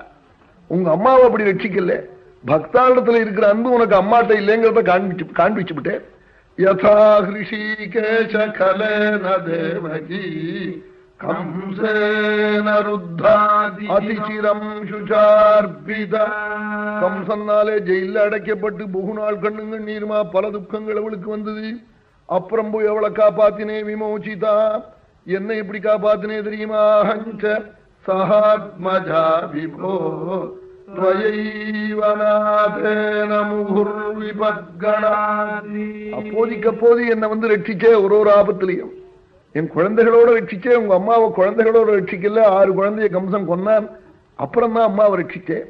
உங்க அம்மாவை அப்படி ரட்சிக்கல பக்தாளிடத்துல இருக்கிற அன்பு உனக்கு அம்மாட்ட இல்லைங்கிறத காண்பிச்சு காண்பிச்சு விட்டேன் யதா ஹிருஷீகேஷ கலேன தேவகி கம்சேன ருத்தாதி அதிசிரம் சுஷார்பித கம்சன்னாலே ஜெயில அடைக்கப்பட்டு பகு நாள் கண்ணுங்க நீருமா பல துக்கங்கள் அவளுக்கு வந்தது அப்புறம் போய் அவளை காப்பாத்தினே விமோச்சிதா என்ன இப்படி காப்பாத்தினே தெரியுமா? சஹாத்மஜா விபோ। அப்போதிக்கப்போது முகுர்விபத்கணாதி அப்போது என்னை வந்து ரட்சிச்சே ஒரு ஒரு ஆபத்திலையும். என் குழந்தைகளோட ரட்சிச்சே உங்க அம்மாவை குழந்தைகளோட ரட்சிக்கல ஆறு குழந்தைய கம்சம் கொன்னான் அப்புறம் தான் அம்மாவை ரட்சிச்சேன்.